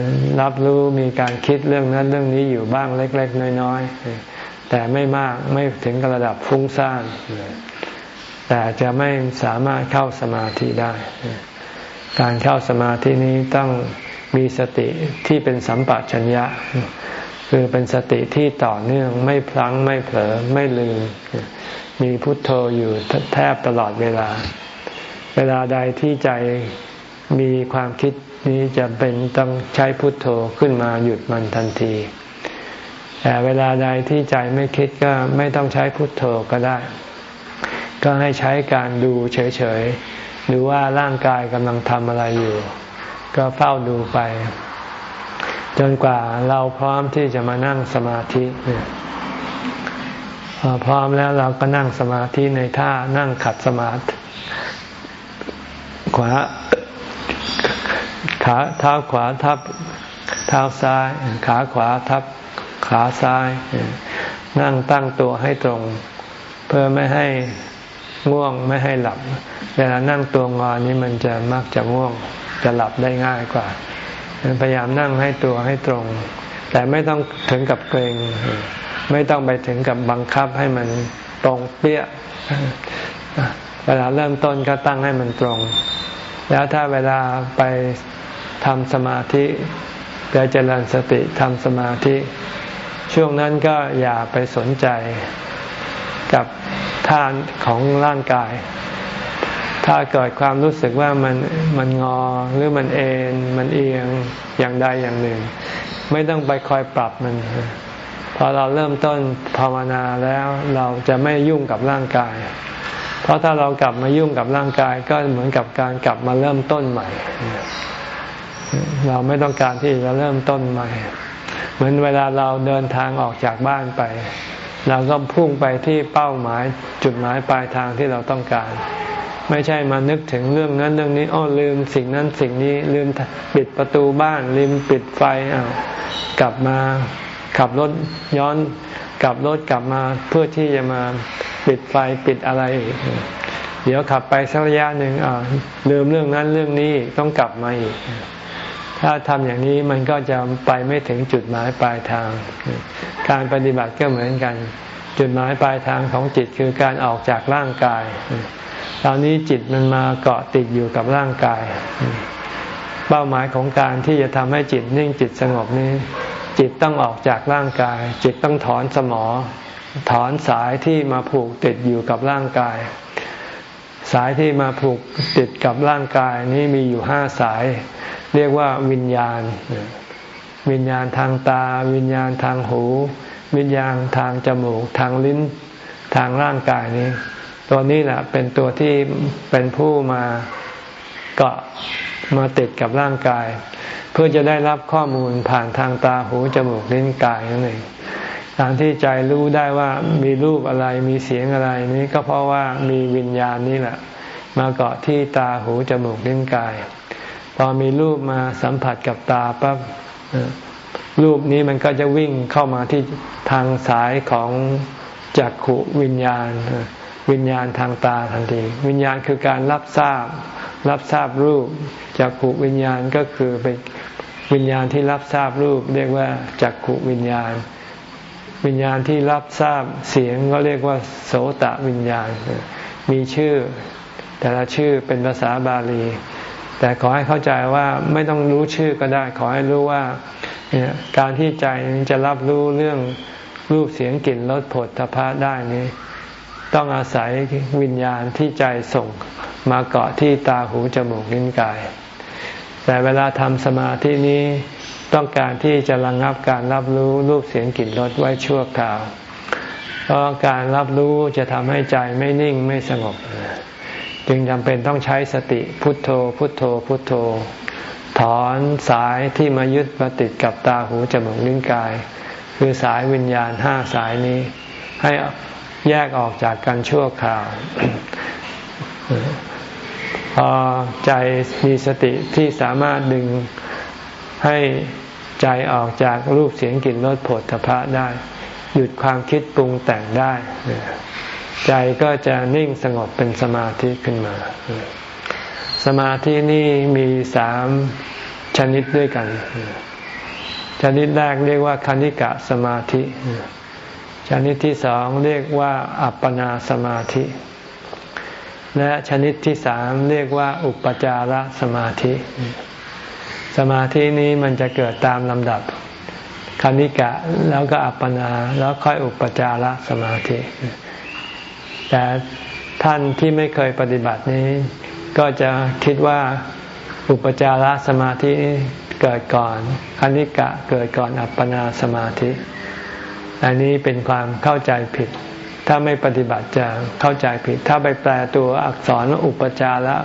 รับรู้มีการคิดเรื่องนั้นเรื่องนี้อยู่บ้างเล็ก ๆ น้อย ๆ แต่ไม่มากไม่ถึงระดับฟุ้งซ่านแต่จะไม่สามารถเข้าสมาธิได้ การเข้าสมาธินี้ต้องมีสติที่เป็นสัมปชัญญะ คือเป็นสติที่ต่อเนื่องไม่พลั้งไม่เผลอไม่ลืม มีพุทโธอยู่แทบตลอดเวลา เวลาใดที่ใจมีความคิดนี้จะเป็นต้องใช้พุทโธขึ้นมาหยุดมันทันที แต่เวลาใดที่ใจไม่คิดก็ไม่ต้องใช้พุทโธก็ได้ ก็ให้ใช้การดูเฉยๆดูว่าร่างกายกำลังทำอะไรอยู่ ก็เฝ้าดูไป จนกว่าเราพร้อมที่จะมานั่งสมาธิพอพร้อมแล้วเราก็นั่งสมาธิในท่านั่งขัดสมาธิขวาขาเท้าขวาทับเท้าซ้าย ขาขวาทับ ขาซ้าย นั่งตั้งตัวให้ตรง เพื่อไม่ให้ง่วงไม่ให้หลับ เวลานั่งตัวงอนนี้มันจะมักจะง่วงจะหลับได้ง่ายกว่า พยายามนั่งให้ตัวให้ตรง แต่ไม่ต้องถึงกับเกรงไม่ต้องไปถึงกับบังคับให้มันตรงเปี้ยเวลาเริ่มต้นก็ตั้งให้มันตรง แล้วถ้าเวลาไปทำสมาธิไปเจริญสติทำสมาธิ ช่วงนั้นก็อย่าไปสนใจกับท่านของร่างกาย ถ้าเกิดความรู้สึกว่ามันมันงอหรือมันเอ็นมันเอียงอย่างใดอย่างหนึ่ง ไม่ต้องไปคอยปรับมันพอเราเริ่มต้นภาวนาแล้วเราจะไม่ยุ่งกับร่างกาย เพราะถ้าเรากลับมายุ่งกับร่างกายก็เหมือนกับการกลับมาเริ่มต้นใหม่ เราไม่ต้องการที่จะเริ่มต้นใหม่ เหมือนเวลาเราเดินทางออกจากบ้านไป เราก็พุ่งไปที่เป้าหมายจุดหมายปลายทางที่เราต้องการ ไม่ใช่มานึกถึงเรื่องนั้นเรื่องนี้อ้อลืมสิ่งนั้นสิ่งนี้ลืมปิดประตูบ้านลืมปิดไฟอ้าวกลับมาขับรถย้อนกลับรถกลับมาเพื่อที่จะมาปิดไฟปิดอะไรเดี๋ยวขับไปสักระยะหนึ่งลืมเรื่องนั้นเรื่องนี้ต้องกลับมาอีก ถ้าทำอย่างนี้มันก็จะไปไม่ถึงจุดหมายปลายทาง การปฏิบัติก็เหมือนกัน จุดหมายปลายทางของจิตคือการออกจากร่างกาย ตอนนี้จิตมันมาเกาะติดอยู่กับร่างกาย เป้าหมายของการที่จะทำให้จิตนิ่งจิตสงบนี้ จิตต้องออกจากร่างกาย จิตต้องถอนสมอ ถอนสายที่มาผูกติดอยู่กับร่างกาย สายที่มาผูกติดกับร่างกายนี้มีอยู่ห้าสาย เรียกว่าวิญญาณ วิญญาณทางตา วิญญาณทางหู วิญญาณทางจมูก ทางลิ้น ทางร่างกายนี้ ตัวนี้แหละเป็นตัวที่เป็นผู้มาเกาะมาติดกับร่างกาย เพื่อจะได้รับข้อมูลผ่านทางตาหูจมูกลิ้นกายนั่นเองการที่ใจรู้ได้ว่ามีรูปอะไรมีเสียงอะไรนี้ก็เพราะว่ามีวิญญาณนี่แหละ มาเกาะที่ตาหูจมูกลิ้นกาย พอมีรูปมาสัมผัสกับตาปั๊บรูปนี้มันก็จะวิ่งเข้ามาที่ทางสายของจักขุวิญญาณ วิญญาณทางตาทันที วิญญาณคือการรับทราบ รับทราบรูปจากขูวิญญาณก็คือเป็นวิญญาณที่รับทราบรูป เรียกว่าจักขุวิญญาณ วิญญาณที่รับทราบเสียงก็เรียกว่า โสตวิญญาณ มีชื่อ แต่ละชื่อเป็นภาษาบาลี แต่ขอให้เข้าใจว่าไม่ต้องรู้ชื่อก็ได้ ขอให้รู้ว่าการที่ใจจะรับรู้เรื่องรูปเสียงกลิ่นรสผลทพะได้นี้ ต้องอาศัยวิญญาณที่ใจส่งมาเกาะที่ตาหูจมูกลิ้นกาย แต่เวลาทำสมาธินี้ต้องการที่จะระงงับการรับรู้รูปเสียงกลิ่นรสไว้ชั่วคราว เพราะการรับรู้จะทำให้ใจไม่นิ่งไม่สงบ จึงจำเป็นต้องใช้สติพุทโธ พุทโธ พุทโธ ถอนสายที่มายึดมาติดกับตาหูจมูกลิ้นกาย คือสายวิญญาณห้าสายนี้ ให้แยกออกจากกันชั่วคราว พอใจมีสติที่สามารถดึงให้ใจออกจากรูปเสียงกลิ่นรสผลทพะได้ หยุดความคิดปรุงแต่งได้ ใจก็จะนิ่งสงบเป็นสมาธิขึ้นมา สมาธินี่มีสามชนิดด้วยกัน ชนิดแรกเรียกว่าคณิกะสมาธิ ชนิดที่สองเรียกว่าอัปปนาสมาธิ และชนิดที่สามเรียกว่าอุปจารสมาธิ สมาธินี้มันจะเกิดตามลำดับคณิกะแล้วก็อัปปนาแล้วค่อยอุปจารสมาธิ แต่ท่านที่ไม่เคยปฏิบัตินี้ ก็จะคิดว่าอุปจารสมาธิเกิดก่อนคณิกะเกิดก่อนอัปปนาสมาธิ อันนี้เป็นความเข้าใจผิด ถ้าไม่ปฏิบัติจะเข้าใจผิด ถ้าไปแปลตัวอักษรอุปจาระ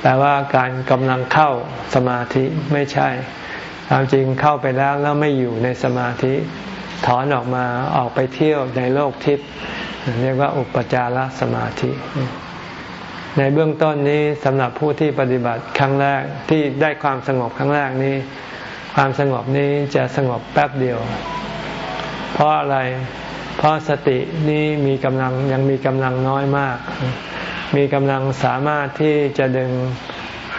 แปลว่าการกำลังเข้าสมาธิไม่ใช่ความจริงเข้าไปแล้วแล้วไม่อยู่ในสมาธิ ถอนออกมาออกไปเที่ยวในโลกทิพย์ เรียกว่าอุปจารสมาธิ ในเบื้องต้นนี้สำหรับผู้ที่ปฏิบัติครั้งแรกที่ได้ความสงบครั้งแรกนี้ ความสงบนี้จะสงบแป๊บเดียว เพราะอะไร เพราะสตินี้มีกำลังยังมีกำลังน้อยมาก มีกำลังสามารถที่จะดึง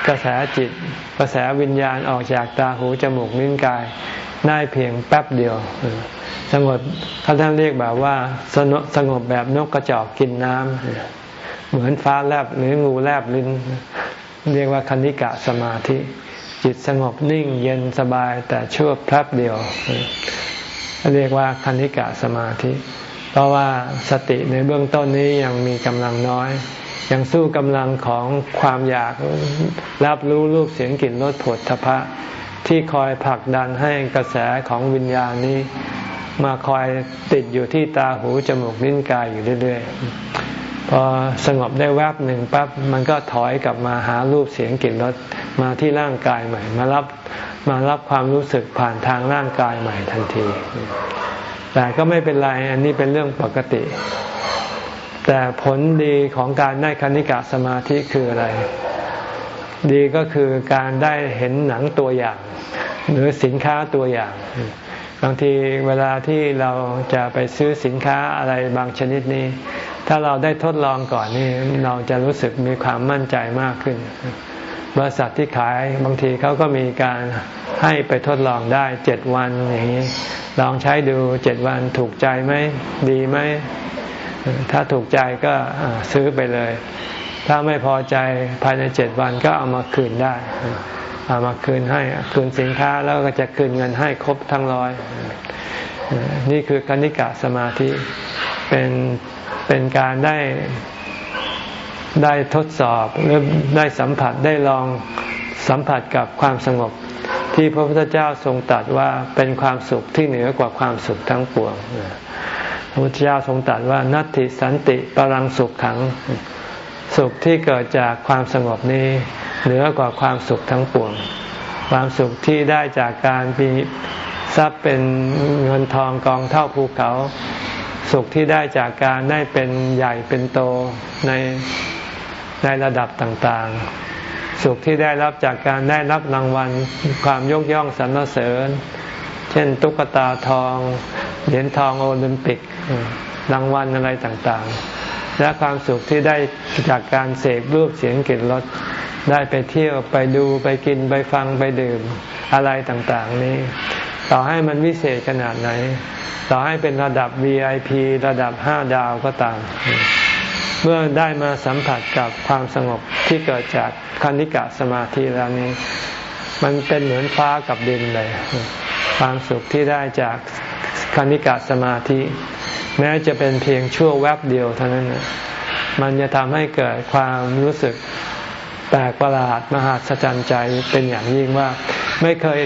กระแสจิต กระแสวิญญาณออกจากตาหูจมูกลิ้นกาย ได้เพียงแป๊บเดียว สงบเขาท่านเรียกแบบว่าสงบแบบนกกระจอกกินน้ำเหมือนฟ้าแลบหรืองูแลบลิ้น เรียกว่าคณิกะสมาธิ จิตสงบนิ่งเย็นสบายแต่ชั่วแป๊บเดียว เรียกว่าคณิกะสมาธิ เพราะว่าสติในเบื้องต้นนี้ยังมีกำลังน้อยยังสู้กำลังของความอยากรับรู้รูปเสียงกลิ่นรสผลทพะ ที่คอยผลักดันให้กระแสของวิญญาณนี้ มาคอยติดอยู่ที่ตาหูจมูกลิ้นกายอยู่เรื่อยๆพอสงบได้แวบหนึ่งปั๊บมันก็ถอยกลับมาหารูปเสียงกลิ่นรสมาที่ร่างกายใหม่ มารับมารับความรู้สึกผ่านทางร่างกายใหม่ทันที แต่ก็ไม่เป็นไรอันนี้เป็นเรื่องปกติ แต่ผลดีของการได้คณิกะสมาธิคืออะไร ดีก็คือการได้เห็นหนังตัวอย่าง หรือสินค้าตัวอย่าง บางทีเวลาที่เราจะไปซื้อสินค้าอะไรบางชนิดนี้ ถ้าเราได้ทดลองก่อนนี่เราจะรู้สึกมีความมั่นใจมากขึ้น บริษัทที่ขายบางทีเขาก็มีการให้ไปทดลองได้เจ็ดวันอย่างนี้ ลองใช้ดูเจ็ดวันถูกใจไหมดีไหมถ้าถูกใจก็ซื้อไปเลย ถ้าไม่พอใจภายในเจ็ดวันก็เอามาคืนได้ เอามาคืนให้คืนสินค้าแล้วก็จะคืนเงินให้ครบทั้งร้อย นี่คือคณิกะสมาธิเป็นเป็นการได้ได้ทดสอบหรือได้สัมผัสได้ลองสัมผัสกับความสงบ ที่พระพุทธเจ้าทรงตรัสว่าเป็นความสุขที่เหนือกว่าความสุขทั้งปวงพระพุทธเจ้าทรงตรัสว่านัตติสันติปรังสุขขัง สุขที่เกิดจากความสงบนี้เหนือกว่าความสุขทั้งปวง ความสุขที่ได้จากการมีทรัพย์เป็นเงินทองกองเท่าภูเขา สุขที่ได้จากการได้เป็นใหญ่เป็นโตในในระดับต่างๆ สุขที่ได้รับจากการได้รับรางวัลความยกย่องสรรเสริญ เช่นตุ๊กตาทอง เหรียญทองโอลิมปิกรางวัลอะไรต่างๆ และความสุขที่ได้จากการเสพรูปเสียงกลิ่นรสได้ไปเที่ยวไปดูไปกินไปฟังไปดื่มอะไรต่างๆ นี้ ต่อให้มันวิเศษขนาดไหน ต่อให้เป็นระดับ VIP ระดับห้าดาวก็ตาม เมื่อได้มาสัมผัสกับความสงบที่เกิดจากคณิกะสมาธิแล้วนี้ มันเป็นเหมือนฟ้ากับดินเลย ความสุขที่ได้จากคณิกะสมาธิ แม้จะเป็นเพียงชั่วแวบเดียวเท่านั้นมันจะทำให้เกิดความรู้สึกแปลกประหลาดมหัศจรรย์ใจเป็นอย่างยิ่งว่า ไม่เคย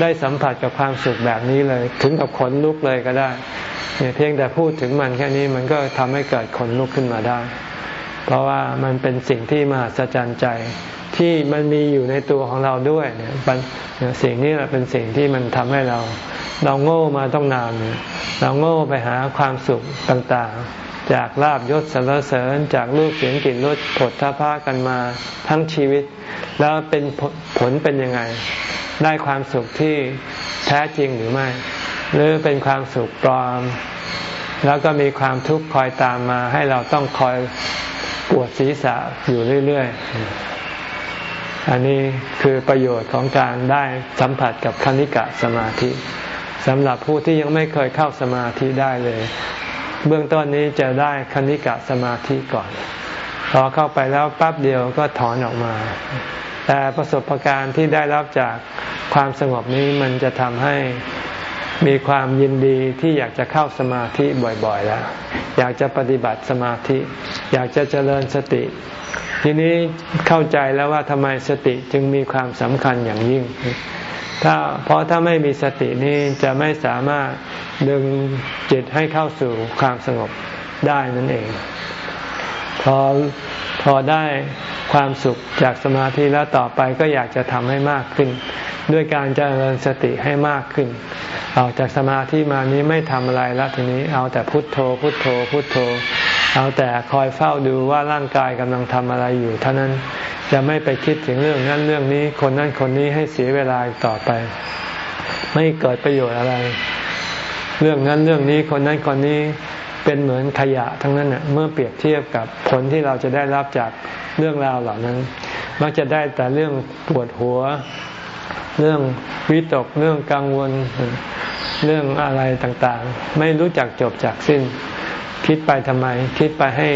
ได้สัมผัสกับความสุขแบบนี้เลย ถึงกับขนลุกเลยก็ได้เนี่ยเพียงแต่พูดถึงมันแค่นี้มันก็ทำให้เกิดขนลุกขึ้นมาได้ เพราะว่ามันเป็นสิ่งที่มหัศจรรย์ใจ ที่มันมีอยู่ในตัวของเราด้วยเนี่ยสิ่งนี้แหละเป็นสิ่งที่มันทำให้เรา เราโง่มาต้องนานเราโง่ไปหาความสุขต่างๆ จากลาบยศสรรเสริญจากรูปเสียงกลิ่นรสผลท่าพากันมาทั้งชีวิต แล้วเป็นผลเป็นยังไง ได้ความสุขที่แท้จริงหรือไม่ หรือเป็นความสุขปลอม แล้วก็มีความทุกข์คอยตามมา ให้เราต้องคอยปวดศีรษะอยู่เรื่อย ๆ อันนี้คือประโยชน์ของการได้สัมผัสกับคณิกะสมาธิสำหรับผู้ที่ยังไม่เคยเข้าสมาธิได้เลย เบื้องต้นนี้จะได้คณิกะสมาธิก่อน พอเข้าไปแล้วปั๊บเดียวก็ถอนออกมา แต่ประสบการณ์ที่ได้รับจากความสงบนี้มันจะทำให้ มีความยินดีที่อยากจะเข้าสมาธิบ่อยๆแล้ว อยากจะปฏิบัติสมาธิ อยากจะเจริญสติ ทีนี้เข้าใจแล้วว่าทำไมสติจึงมีความสำคัญอย่างยิ่ง ถ้าเพราะถ้าไม่มีสตินี้จะไม่สามารถดึงจิตให้เข้าสู่ความสงบได้นั่นเอง พอพอได้ความสุขจากสมาธิแล้วต่อไปก็อยากจะทำให้มากขึ้น ด้วยการเจริญสติให้มากขึ้น ออกจากสมาธิมานี้ไม่ทำอะไรแล้วทีนี้เอาแต่พุทโธ พุทโธ พุทโธ เอาแต่คอยเฝ้าดูว่าร่างกายกำลังทำอะไรอยู่ เท่านั้นจะไม่ไปคิดถึงเรื่องนั้นเรื่องนี้ คนนั้นคนนี้ให้เสียเวลาต่อไป ไม่เกิดประโยชน์อะไร เรื่องนั้นเรื่องนี้คนนั้นคนนี้เป็นเหมือนขยะทั้งนั้นเน่ะเมื่อเปรียบเทียบกับผลที่เราจะได้รับจากเรื่องราวเหล่านั้น มักจะได้แต่เรื่องปวดหัว เรื่องวิตกเรื่องกังวลเรื่องอะไรต่างๆ ไม่รู้จักจบจากสิ้น คิดไปทำไม คิดไปให้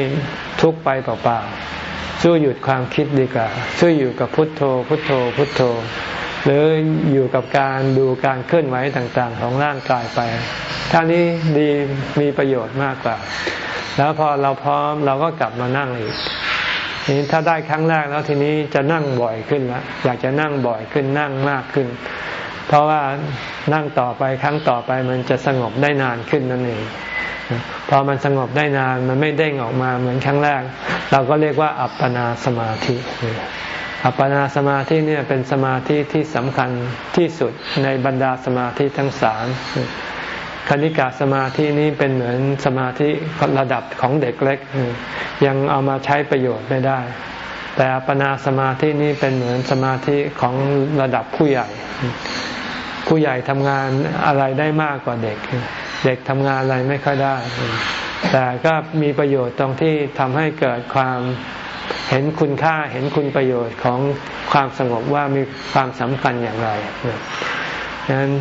ทุกไปเปล่าๆสู้หยุดความคิดดีกว่าสู้อยู่กับพุทโธ พุทโธ พุทโธ หรืออยู่กับการดูการเคลื่อนไหวต่างๆ ของร่างกายไปท่านี้ดีมีประโยชน์มากกว่า แล้วพอเราพร้อมเราก็กลับมานั่งอีก ทีนี้ถ้าได้ครั้งแรกแล้วทีนี้จะนั่งบ่อยขึ้นแล้วอยากจะนั่งบ่อยขึ้นนั่งมากขึ้น เพราะว่านั่งต่อไปครั้งต่อไปมันจะสงบได้นานขึ้นนั่นเองพอมันสงบได้นานมันไม่เด้งออกมาเหมือนครั้งแรก เราก็เรียกว่าอัปปนาสมาธิอัปปนาสมาธิเนี่ยเป็นสมาธิที่สำคัญที่สุดในบรรดาสมาธิทั้งสาม คณิกาสมาธินี้เป็นเหมือนสมาธิระดับของเด็กเล็ก ยังเอามาใช้ประโยชน์ไม่ได้ แต่อัปปนาสมาธินี้เป็นเหมือนสมาธิของระดับผู้ใหญ่ ผู้ใหญ่ทำงานอะไรได้มากกว่าเด็ก เด็กทำงานอะไรไม่ค่อยได้ แต่ก็มีประโยชน์ตรงที่ทำให้เกิดความเห็นคุณค่าเห็นคุณประโยชน์ของความสงบว่ามีความสำคัญอย่างไรดังนั้น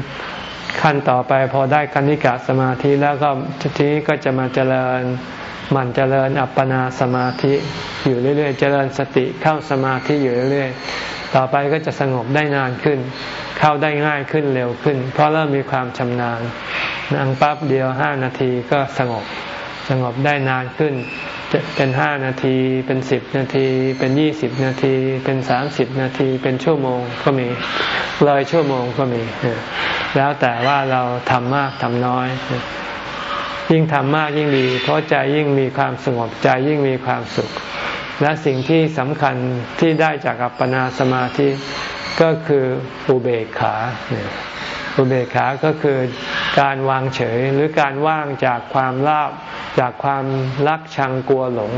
ขั้นต่อไปพอได้คณิกะสมาธิแล้วก็ทีนี้ก็จะมาเจริญมันเจริญอัปปนาสมาธิอยู่เรื่อยๆ เจริญสติเข้าสมาธิอยู่เรื่อยๆ ต่อไปก็จะสงบได้นานขึ้น เข้าได้ง่ายขึ้นเร็วขึ้น เพราะเริ่มมีความชำนาญนั่งปั๊บเดียวห้านาทีก็สงบ สงบได้นานขึ้นจะเป็นห้านาที เป็นสิบนาที เป็นยี่สิบนาที เป็นสามสิบนาที เป็นชั่วโมงก็มีเลยชั่วโมงก็มี แล้วแต่ว่าเราทำมากทำน้อย ยิ่งทำมากยิ่งดี เพราะใจยิ่งมีความสงบใจยิ่งมีความสุข และสิ่งที่สำคัญที่ได้จากอัปปนาสมาธิก็คืออุเบกขาอุเบกขาก็คือการวางเฉยหรือการว่างจากความลาบ จากความรักชังกลัวหลง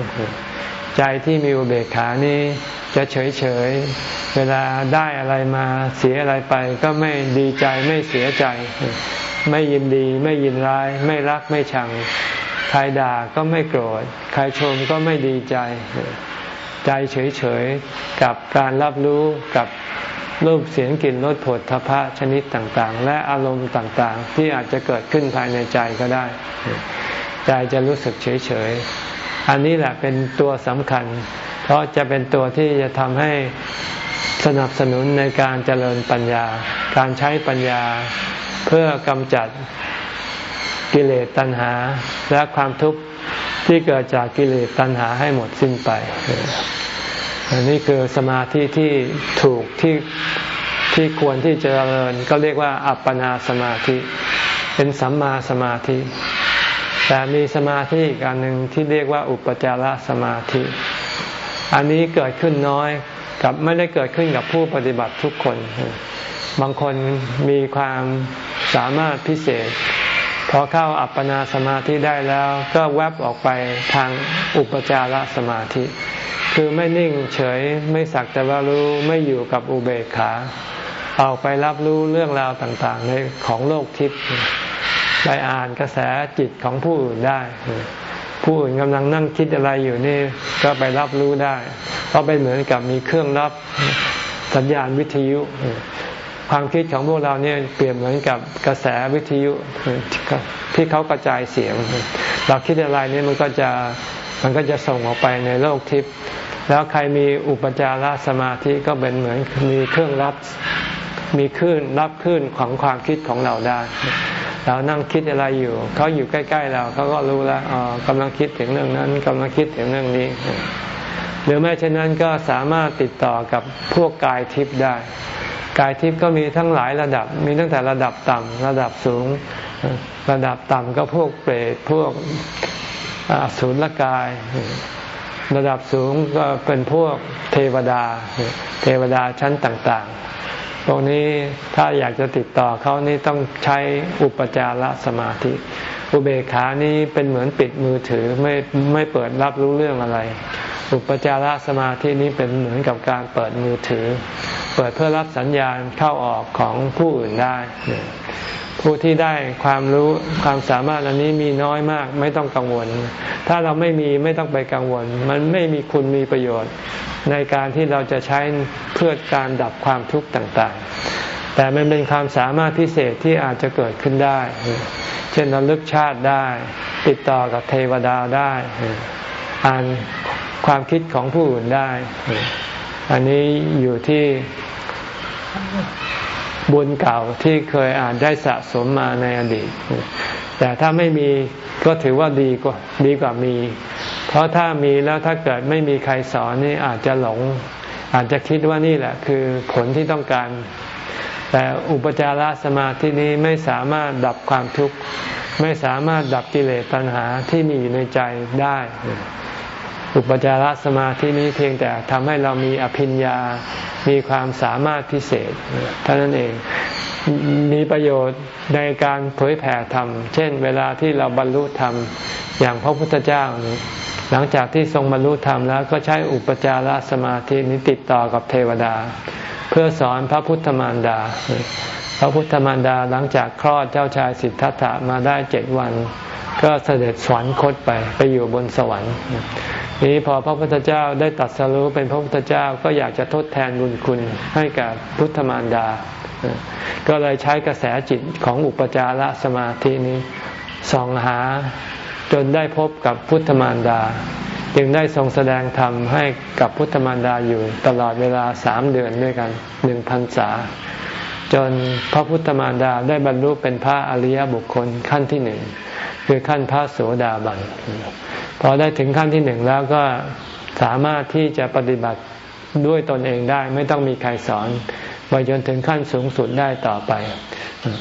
ใจที่มีอุเบกขานี้จะเฉยเฉยเวลาได้อะไรมาเสียอะไรไป ก็ไม่ดีใจไม่เสียใจ ไม่ยินดีไม่ยินร้าย ไม่รักไม่ชัง ใครด่าก็ไม่โกรธ ใครชมก็ไม่ดีใจ ใจเฉยๆกับการรับรู้กับรูปเสียงกลิ่นรสผลทพะชนิดต่างๆ และอารมณ์ต่างๆ ที่อาจจะเกิดขึ้นภายในใจก็ได้ ใจจะรู้สึกเฉยๆอันนี้แหละเป็นตัวสำคัญ เพราะจะเป็นตัวที่จะทำให้สนับสนุนในการเจริญปัญญา การใช้ปัญญาเพื่อกำจัดกิเลสตัณหา และความทุกข์ที่เกิดจากกิเลสตัณหาให้หมดสิ้นไป อันนี้คือสมาธิที่ถูกที่ที่ควรที่จะเจริญก็เรียกว่าอัปปนาสมาธิ เป็นสัมมาสมาธิ แต่มีสมาธิอีกอันหนึ่งที่เรียกว่าอุปจารสมาธิ อันนี้เกิดขึ้นน้อยกับไม่ได้เกิดขึ้นกับผู้ปฏิบัติทุกคน บางคนมีความสามารถพิเศษพอเข้าอัปปนาสมาธิได้แล้ว ก็แวบออกไปทางอุปจารสมาธิ คือไม่นิ่งเฉยไม่สักแต่ว่ารู้ไม่อยู่กับอุเบกขาออกไปรับรู้เรื่องราวต่างๆในของโลกทิพย์ ไปอ่านกระแสจิตของผู้อื่นได้ ผู้อื่นกำลังนั่งคิดอะไรอยู่นี่ก็ไปรับรู้ได้ เพราะเป็นเหมือนกับมีเครื่องรับสัญญาณวิทยุ ความคิดของพวกเราเนี่ยเปรียบเหมือนกับกระแสวิทยุที่เขากระจายเสียง เราคิดอะไรนี่มันก็จะมันก็จะส่งออกไปในโลกทิพย์แล้วใครมีอุปจารสมาธิก็เป็นเหมือนมีเครื่องรับมีคลื่นรับคลื่นของความคิดของเราได้ เรานั่งคิดอะไรอยู่ เขาอยู่ใกล้ ๆ เราเขาก็รู้แล้วอ๋อกำลังคิดถึงเรื่องนั้นกำลังคิดถึงเรื่องนี้ หรือไม่เช่นนั้นก็สามารถติดต่อกับพวกกายทิพย์ได้ กายทิพย์ก็มีทั้งหลายระดับ มีตั้งแต่ระดับต่ำระดับสูง ระดับต่ำก็พวกเปรตพวกอสุรกาย ระดับสูงก็เป็นพวกเทวดา เทวดาชั้นต่างๆ ตรงนี้ถ้าอยากจะติดต่อเขานี่ต้องใช้อุปจารสมาธิ อุเบกขานี้เป็นเหมือนปิดมือถือไม่ไม่เปิดรับรู้เรื่องอะไร อุปจารสมาธินี้เป็นเหมือนกับการเปิดมือถือ เปิดเพื่อรับสัญญาณเข้าออกของผู้อื่นได้ ผู้ที่ได้ความรู้ความสามารถอันนี้มีน้อยมาก ไม่ต้องกังวล ถ้าเราไม่มีไม่ต้องไปกังวล มันไม่มีคุณมีประโยชน์ ในการที่เราจะใช้เพื่อการดับความทุกข์ต่างๆ แต่มันเป็นความสามารถพิเศษที่อาจจะเกิดขึ้นได้ เช่นระลึกชาติได้ ติดต่อกับเทวดาได้อ่านความคิดของผู้อื่นได้ อันนี้อยู่ที่ บุญเก่าที่เคยอ่านได้สะสมมาในอดีต แต่ถ้าไม่มีก็ถือว่าดีกว่าดีกว่ามี เพราะถ้ามีแล้วถ้าเกิดไม่มีใครสอนนี่อาจจะหลง อาจจะคิดว่านี่แหละ คือผลที่ต้องการ แต่อุปจารสมาธินี้ไม่สามารถดับความทุกข์ ไม่สามารถดับกิเลสตัณหาที่มีอยู่ในใจได้ อุปจารสมาธินี้เพียงแต่ทำให้เรามีอภิญญา มีความสามารถพิเศษเท่านั้นเอง มีประโยชน์ในการเผยแผ่ธรรม เช่น เวลาที่เราบรรลุธรรม อย่างพระพุทธเจ้า หลังจากที่ทรงบรรลุธรรมแล้วก็ใช้อุปจารสมาธินี้ติดต่อกับเทวดา เพื่อสอนพระพุทธมารดา พระพุทธมารดาหลังจากคลอดเจ้าชายสิทธัตถะมาได้เจ็ดวัน ก็เสด็จสวรรคตไปไปอยู่บนสวรรค์ นี้พอพระพุทธเจ้าได้ตัดสรู้เป็นพระพุทธเจ้าก็อยากจะทดแทนบุญคุณให้กับพุทธมารดา ก็เลยใช้กระแสจิตของอุปจารสมาธินี้ส่องหาจนได้พบกับพุทธมารดา จึงได้ทรงแสดงธรรมให้กับพุทธมารดาอยู่ตลอดเวลาสามเดือนด้วยกันหนึ่งพันษา จนพระพุทธมารดาได้บรรลุเป็นพระอริยบุคคลขั้นที่หนึ่ง คือขั้นพระโสดาบันพอได้ถึงขั้นที่หนึ่งแล้วก็สามารถที่จะปฏิบัติด้วยตนเองได้ไม่ต้องมีใครสอนไปจนถึงขั้นสูงสุดได้ต่อไป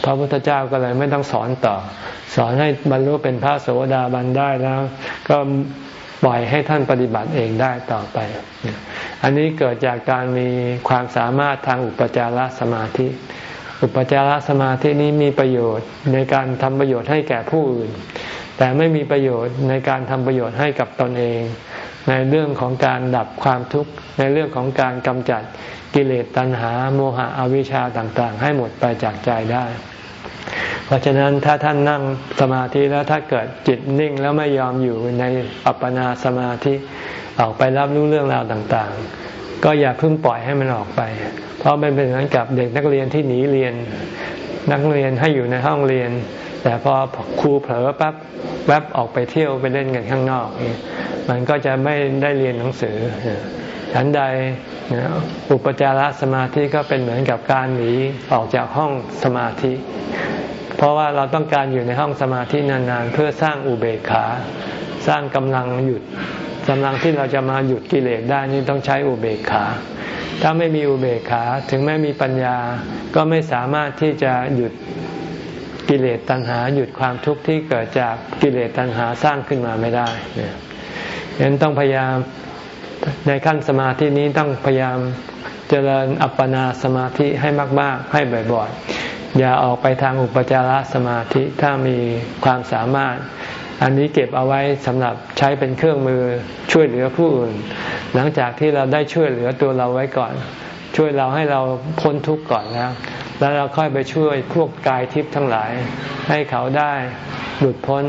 พระพุทธเจ้าก็เลยไม่ต้องสอนต่อ สอนให้บรรลุเป็นพระโสดาบันได้แล้ว ก็ปล่อยให้ท่านปฏิบัติเองได้ต่อไป อันนี้เกิดจากการมีความสามารถทางอุปจารสมาธิ อุปจารสมาธินี้มีประโยชน์ในการทำประโยชน์ให้แก่ผู้อื่น แต่ไม่มีประโยชน์ในการทำประโยชน์ให้กับตนเอง ในเรื่องของการดับความทุกข์ในเรื่องของการกำจัดกิเลสตัณหา โมหะอวิชชาต่างๆ ให้หมดไปจากใจได้ เพราะฉะนั้นถ้าท่านนั่งสมาธิแล้วถ้าเกิดจิตนิ่งแล้วไม่ยอมอยู่ในอัปปนาสมาธิออกไปรับรู้เรื่องราวต่างๆ ก็อย่าเพิ่งปล่อยให้มันออกไป เพราะมันเป็นเหมือนกับเด็กนักเรียนที่หนีเรียน นักเรียนให้อยู่ในห้องเรียน แต่พอครูเผลอปั๊บแวบออกไปเที่ยวไปเล่นกันข้างนอก มันก็จะไม่ได้เรียนหนังสือฉันใดอุปจารสมาธิก็เป็นเหมือนกับการหนีออกจากห้องสมาธิ เพราะว่าเราต้องการอยู่ในห้องสมาธินานๆ เพื่อสร้างอุเบกขา สร้างกำลังหยุดกำลังที่เราจะมาหยุดกิเลสได้นี่ต้องใช้อุเบกขา ถ้าไม่มีอุเบกขาถึงแม้มีปัญญาก็ไม่สามารถที่จะหยุด กิเลสตัณหาหยุดความทุกข์ที่เกิดจากกิเลสตัณหาสร้างขึ้นมาไม่ได้เนี่ยฉะนั้นต้องพยายามในขั้นสมาธินี้ต้องพยายามเจริญอัปปนาสมาธิให้มาก ๆ ให้บ่อยๆ อย่าออกไปทางอุปจารสมาธิถ้ามีความสามารถ อันนี้เก็บเอาไว้สำหรับใช้เป็นเครื่องมือช่วยเหลือผู้อื่น หลังจากที่เราได้ช่วยเหลือตัวเราไว้ก่อน ช่วยเราให้เราพ้นทุกข์ก่อนแล้วแล้วเราค่อยไปช่วยพวกกายทิพย์ทั้งหลาย ให้เขาได้หลุดพ้น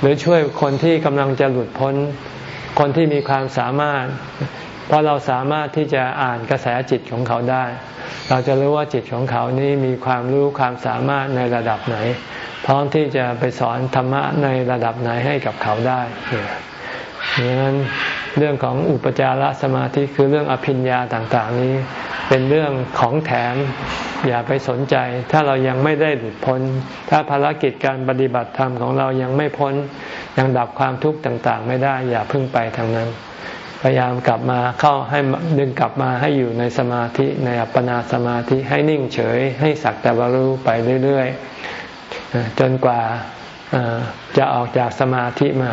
หรือช่วยคนที่กำลังจะหลุดพ้น คนที่มีความสามารถ เพราะเราสามารถที่จะอ่านกระแสจิตของเขาได้ เราจะรู้ว่าจิตของเขานี้มีความรู้ความสามารถในระดับไหน พร้อมที่จะไปสอนธรรมะในระดับไหนให้กับเขาได้ดังนั้น เรื่องของอุปจารสมาธิคือเรื่องอภิญญาต่างๆ นี้ เป็นเรื่องของแถมอย่าไปสนใจ ถ้าเรายังไม่ได้หลุดพ้น ถ้าภารกิจการปฏิบัติธรรมของเรายังไม่พ้น ยังดับความทุกข์ต่างๆ ไม่ได้ อย่าพึ่งไปทางนั้น พยายามกลับมาเข้าให้ดึงกลับมาให้อยู่ในสมาธิในอัปปนาสมาธิให้นิ่งเฉย ให้สักแต่บรู้ไปเรื่อยๆจนกว่าจะออกจากสมาธิมา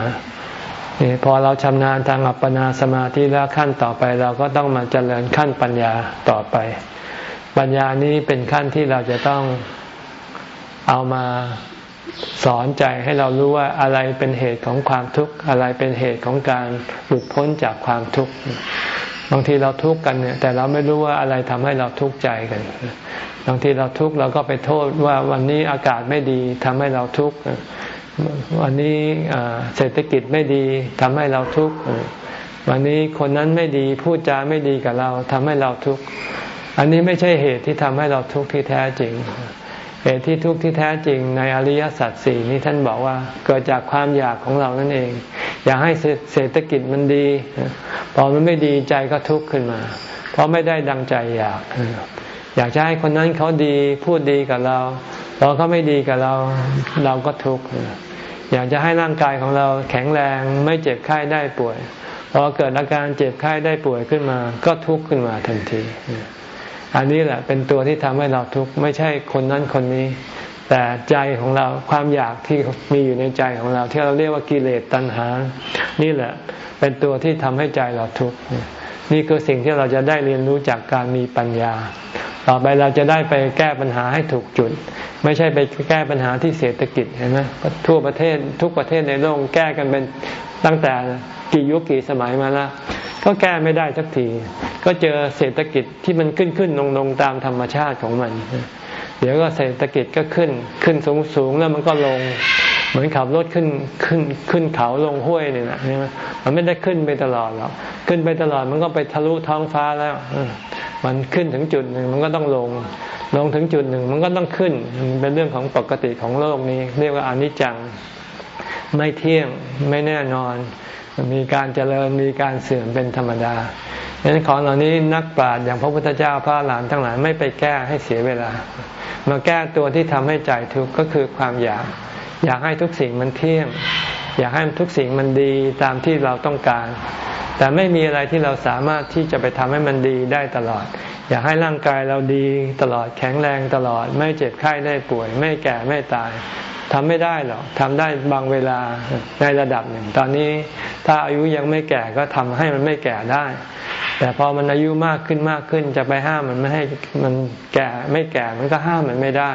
พอเราชำนาญทางอัปปนาสมาธิแล้วขั้นต่อไปเราก็ต้องมาเจริญขั้นปัญญาต่อไป ปัญญานี้เป็นขั้นที่เราจะต้องเอามาสอนใจให้เรารู้ว่าอะไรเป็นเหตุของความทุกข์อะไรเป็นเหตุของการหลุดพ้นจากความทุกข์บางทีเราทุกข์กันเนี่ยแต่เราไม่รู้ว่าอะไรทำให้เราทุกข์ใจกันบางทีเราทุกข์เราก็ไปโทษว่าวันนี้อากาศไม่ดีทำให้เราทุกข์ วันนี้เศรษฐกิจไม่ดีทำให้เราทุกข์วันนี้คนนั้นไม่ดีพูดจาไม่ดีกับเราทำให้เราทุกข์อันนี้ไม่ใช่เหตุที่ทำให้เราทุกข์ที่แท้จริง เหตุที่ทุกข์ที่แท้จริงในอริยสัจสี่นี้ท่านบอกว่าเกิดจากความอยากของเรานั่นเอง อยากให้เศรษฐกิจมันดี พอมันไม่ดีใจก็ทุกข์ขึ้นมา เพราะไม่ได้ดังใจอยาก อยากจะให้คนนั้นเขาดีพูดดีกับเราพอเขาไม่ดีกับเราเราก็ทุกข์ อยากจะให้ร่างกายของเราแข็งแรงไม่เจ็บไข้ได้ป่วยพอเกิดอาการเจ็บไข้ได้ป่วยขึ้นมา ก็ทุกข์ขึ้นมาทันที อันนี้แหละเป็นตัวที่ทำให้เราทุกข์ไม่ใช่คนนั้นคนนี้ แต่ใจของเราความอยากที่มีอยู่ในใจของเรา ที่เราเรียกว่ากิเลสตัณหา นี่แหละเป็นตัวที่ทำให้ใจเราทุกข์ นี่คือสิ่งที่เราจะได้เรียนรู้จากการมีปัญญา ต่อไปเราจะได้ไปแก้ปัญหาให้ถูกจุด ไม่ใช่ไปแก้ปัญหาที่เศรษฐกิจเห็นไหมทั่วประเทศทุกประเทศในโลกแก้กันเป็นตั้งแต่กี่ยุคกี่สมัยมาล้วก็แก้ไม่ได้สักที ก็เจอเศรษฐกิจที่มันขึ้นขึ้นลงลงตามธรรมชาติของมัน เดี๋ยวก็เศรษฐกิจก็ขึ้นขึ้นสูงสูงแล้วมันก็ลง เหมือนขับรถขึ้นขึ้นขึ้นเขาลงห้วยเนี่แหละมันไม่ได้ขึ้นไปตลอดหรอกขึ้นไปตลอดมันก็ไปทะลุท้องฟ้าแล้วมันขึ้นถึงจุดหนึ่งมันก็ต้องลง ลงถึงจุดหนึ่งมันก็ต้องขึ้นมันเป็นเรื่องของปกติของโลกนี้ เรียกว่าอนิจจังไม่เที่ยงไม่แน่นอน มีการเจริญมีการเสื่อมเป็นธรรมดาดังนั้นของเหล่านี้นักปราชญ์อย่างพระพุทธเจ้าพระหลานทั้งหลายไม่ไปแก้ให้เสียเวลา มาแก้ตัวที่ทำให้ใจทุกข์ก็คือความอยาก อยากให้ทุกสิ่งมันเที่ยงอยากให้ทุกสิ่งมันดีตามที่เราต้องการ แต่ไม่มีอะไรที่เราสามารถที่จะไปทำให้มันดีได้ตลอด อยากให้ร่างกายเราดีตลอดแข็งแรงตลอด ไม่เจ็บไข้ได้ป่วย ไม่แก่ไม่ตายทำไม่ได้หรอกทำได้บางเวลาในระดับหนึ่ง ตอนนี้ถ้าอายุยังไม่แก่ก็ทำให้มันไม่แก่ได้ แต่พอมันอายุมากขึ้นมากขึ้นจะไปห้ามมันไม่ให้มันแก่ไม่แก่มันก็ห้ามมันไม่ได้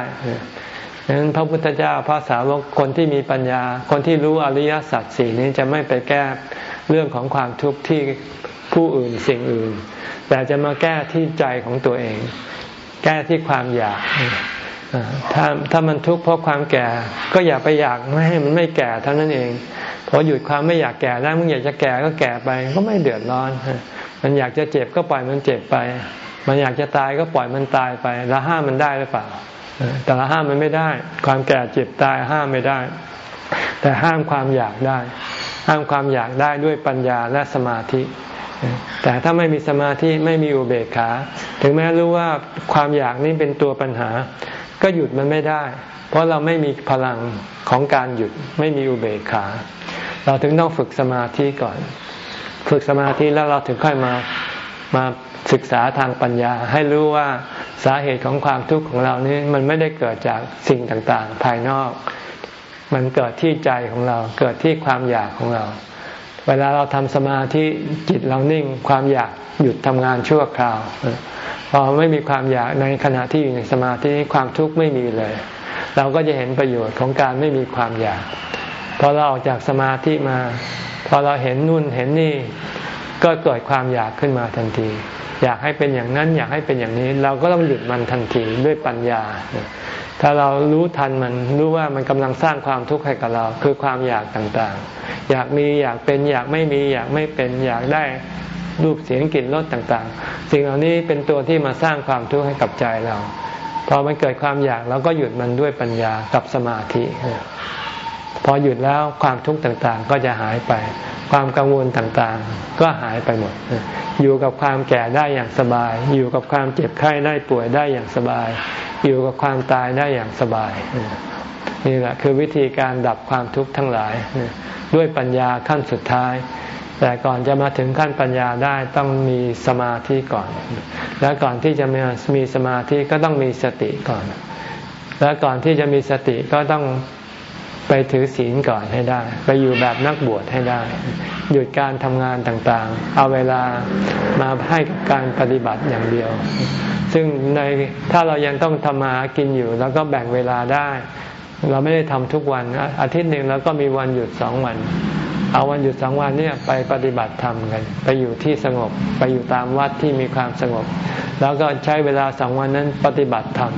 ดังนั้นพระพุทธเจ้าพระสาวกคนที่มีปัญญา คนที่รู้อริยสัจสี่นี้จะไม่ไปแก้เรื่องของความทุกข์ที่ผู้อื่นสิ่งอื่น แต่จะมาแก้ที่ใจของตัวเอง แก้ที่ความอยากถ้าถ้ามันทุกข์เพราะความแก่ ก็อย่าไปอยากไม่ให้มันไม่แก่เท่านั้นเองพอหยุดความไม่อยากแก่แล้วมึงอยากจะแก่ก็แก่ไปก็ไม่เดือดร้อน มันอยากจะเจ็บก็ปล่อยมันเจ็บไป มันอยากจะตายก็ปล่อยมันตายไป แล้วห้ามมันได้หรือเปล่า แต่ละห้ามมันไม่ได้ ความแก่เจ็บตายห้ามไม่ได้ แต่ห้ามความอยากได้ ห้ามความอยากได้ด้วยปัญญาและสมาธิ แต่ถ้าไม่มีสมาธิไม่มีอุเบกขา ถึงแม้รู้ว่าความอยากนี้เป็นตัวปัญหา ก็หยุดมันไม่ได้ เพราะเราไม่มีพลังของการหยุดไม่มีอุเบกขา เราถึงต้องฝึกสมาธิก่อน ฝึกสมาธิแล้วเราถึงค่อยมา มาศึกษาทางปัญญา ให้รู้ว่าสาเหตุของความทุกข์ของเรานี้มันไม่ได้เกิดจากสิ่งต่างๆ ภายนอก มันเกิดที่ใจของเรา เกิดที่ความอยากของเรา เวลาเราทำสมาธิจิตเรานิ่ง ความอยากหยุดทำงานชั่วคราวพอไม่มีความอยากในขณะที่อยู่ในสมาธิความทุกข์ไม่มีเลย เราก็จะเห็นประโยชน์ของการไม่มีความอยากพอเราออกจากสมาธิมา พอเราเห็นนู่นเห็นนี่ ก็เกิดความอยากขึ้นมาทันที อยากให้เป็นอย่างนั้น อยากให้เป็นอย่างนี้ เราก็ต้องหยุดมันทันทีด้วยปัญญา ถ้าเรารู้ทันมันรู้ว่ามันกำลังสร้างความทุกข์ให้กับเรา คือความอยากต่างๆ อยากมีอยากเป็นอยากไม่มีอยากไม่เป็นอยากได้รูปเสียงกลิ่นรสต่างๆ สิ่งเหล่านี้เป็นตัวที่มาสร้างความทุกข์ให้กับใจเรา พอมันเกิดความอยากเราก็หยุดมันด้วยปัญญากับสมาธิ พอหยุดแล้วความทุกข์ต่างๆ ก็จะหายไป ความกังวลต่างๆ ก็หายไปหมด อยู่กับความแก่ได้อย่างสบาย อยู่กับความเจ็บไข้ได้ป่วยได้อย่างสบาย อยู่กับความตายได้อย่างสบาย นี่แหละคือวิธีการดับความทุกข์ทั้งหลาย ด้วยปัญญาขั้นสุดท้าย แต่ก่อนจะมาถึงขั้นปัญญาได้ต้องมีสมาธิก่อน และก่อนที่จะมีมีสมาธิก็ต้องมีสติก่อน และก่อนที่จะมีสติก็ต้อง ไปถือศีลก่อนให้ได้ ไปอยู่แบบนักบวชให้ได้ หยุดการทำงานต่างๆ เอาเวลามาให้กับการปฏิบัติอย่างเดียว ซึ่งในถ้าเรายังต้องทำมากินอยู่ แล้วก็แบ่งเวลาได้ เราไม่ได้ทำทุกวันอาทิตย์หนึ่งแล้วก็มีวันหยุดสองวัน เอาวันหยุดสองวันเนี่ยไปปฏิบัติธรรมกัน ไปอยู่ที่สงบ ไปอยู่ตามวัดที่มีความสงบ แล้วก็ใช้เวลาสองวันนั้นปฏิบัติธรรม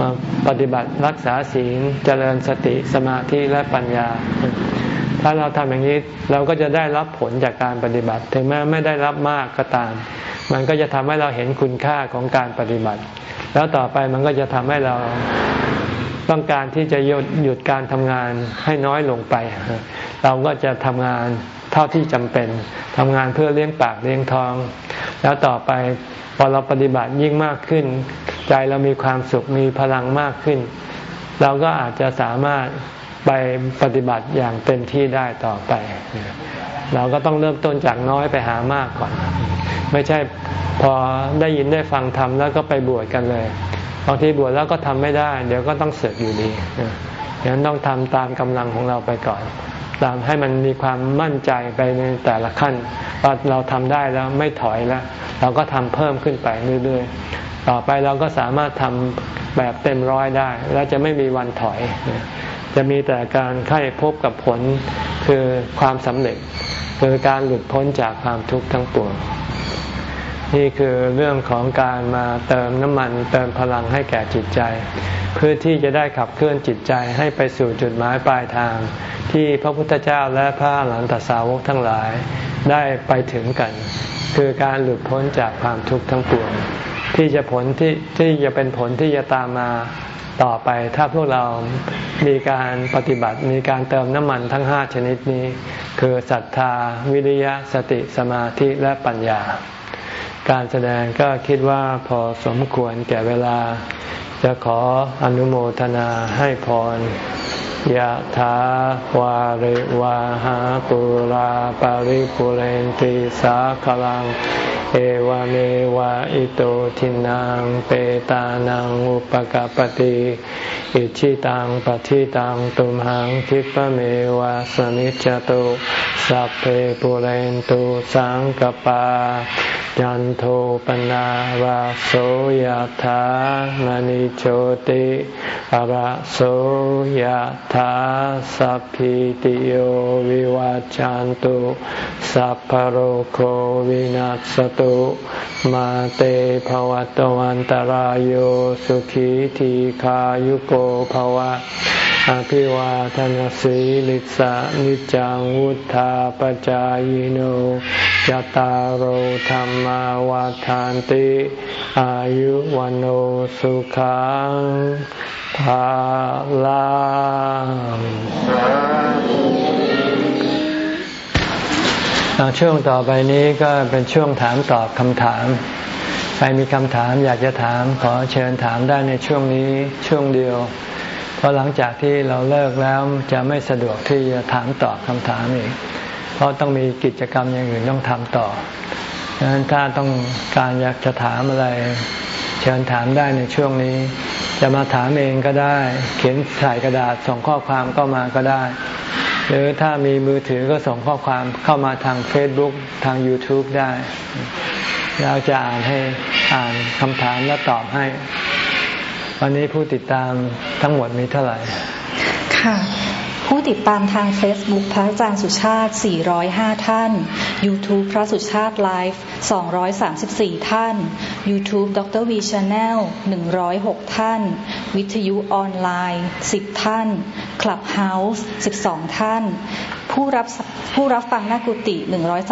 มาปฏิบัติรักษาศีลเจริญสติสมาธิและปัญญา ถ้าเราทำอย่างนี้เราก็จะได้รับผลจากการปฏิบัติ ถึงแม้ไม่ได้รับมากก็ตาม มันก็จะทำให้เราเห็นคุณค่าของการปฏิบัติ แล้วต่อไปมันก็จะทำให้เราต้องการที่จะหยุดหยุดการทำงานให้น้อยลงไป เราก็จะทำงานเท่าที่จำเป็นทำงานเพื่อเลี้ยงปากเลี้ยงท้อง แล้วต่อไปพอเราปฏิบัติยิ่งมากขึ้น ใจเรามีความสุขมีพลังมากขึ้น เราก็อาจจะสามารถไปปฏิบัติอย่างเต็มที่ได้ต่อไป เราก็ต้องเริ่มต้นจากน้อยไปหามากก่อน ไม่ใช่พอได้ยินได้ฟังทำแล้วก็ไปบวชกันเลยบางทีบวชแล้วก็ทำไม่ได้ เดี๋ยวก็ต้องเสกอยู่ดีดังนั้นต้องทำตามกำลังของเราไปก่อน ตามให้มันมีความมั่นใจไปในแต่ละขั้นว่าเราทำได้แล้วไม่ถอยแล้ว เราก็ทำเพิ่มขึ้นไปเรื่อยๆ ต่อไปเราก็สามารถทำแบบเต็มร้อยได้ และจะไม่มีวันถอย จะมีแต่การค่ายพบกับผลคือความสำเร็จคือการหลุดพ้นจากความทุกข์ทั้งปวง นี่คือเรื่องของการมาเติมน้ำมันเติมพลังให้แก่จิตใจ เพื่อที่จะได้ขับเคลื่อนจิตใจให้ไปสู่จุดหมายปลายทาง ที่พระพุทธเจ้าและพระหลันตสาวกทั้งหลายได้ไปถึงกัน คือการหลุดพ้นจากความทุกข์ทั้งปวงที่จะผลที่ที่จะเป็นผลที่จะตามมาต่อไปถ้าพวกเรามีการปฏิบัติมีการเติมน้ำมันทั้งห้าชนิดนี้ คือศรัทธา วิริยะ สติสมาธิและปัญญา การแสดงก็คิดว่าพอสมควรแก่เวลา จะขออนุโมทนาให้พรยะถาวาริวะหาปูราปะริปูเรนติสาคะรัง เอวะเมวะอิโตทินนังเปตานังอุปะกัปปะติอิจฉิตังปัตถิตังตุมหัง ขิปปะเมวะ สะมิชฌะตุสัพเพปูเรนตุสังกัปปา จันโทปัณณะระโสธามณิโชติระโสยธาสัพพิติโยวิวาจันตุสัพพโรโควินัสตุมาเตภวตวันตารโยสุขีทีขายุโกภวะอภิวาทนสีลิสะนิจังวุธาปจายโน ยตารโธรรมวาทานติ อายุวันโอสุขังภาลังช่วงต่อไปนี้ก็เป็นช่วงถามตอบคำถาม ใครมีคำถามอยากจะถามขอเชิญถามได้ในช่วงนี้ช่วงเดียว เพราะหลังจากที่เราเลิกแล้วจะไม่สะดวกที่จะถามตอบคำถามอีก ราะต้องมีกิจกรรมอย่างอื่นต้องทำต่อดังนั้นถ้าต้องการอยากจะถามอะไร เชิญถามได้ในช่วงนี้ จะมาถามเองก็ได้ เขียนใส่กระดาษส่งข้อความเข้ามาก็ได้ หรือถ้ามีมือถือก็ส่งข้อความเข้ามาทาง Facebook ทาง YouTube ได้เราจะอ่านให้อ่านคำถามและตอบให้ วันนี้ผู้ติดตามทั้งหมดมีเท่าไหร่ ค่ะ ติดตามทาง Facebook พระอาจารย์สุชาติ 405 ท่าน YouTube พระสุชาติไลฟ์ 234 ท่าน YouTube ดร V Channel 106 ท่าน วิทยุออนไลน์ 10 ท่าน Clubhouse 12 ท่าน ผู้รับผู้รับฟังหน้ากุฏิ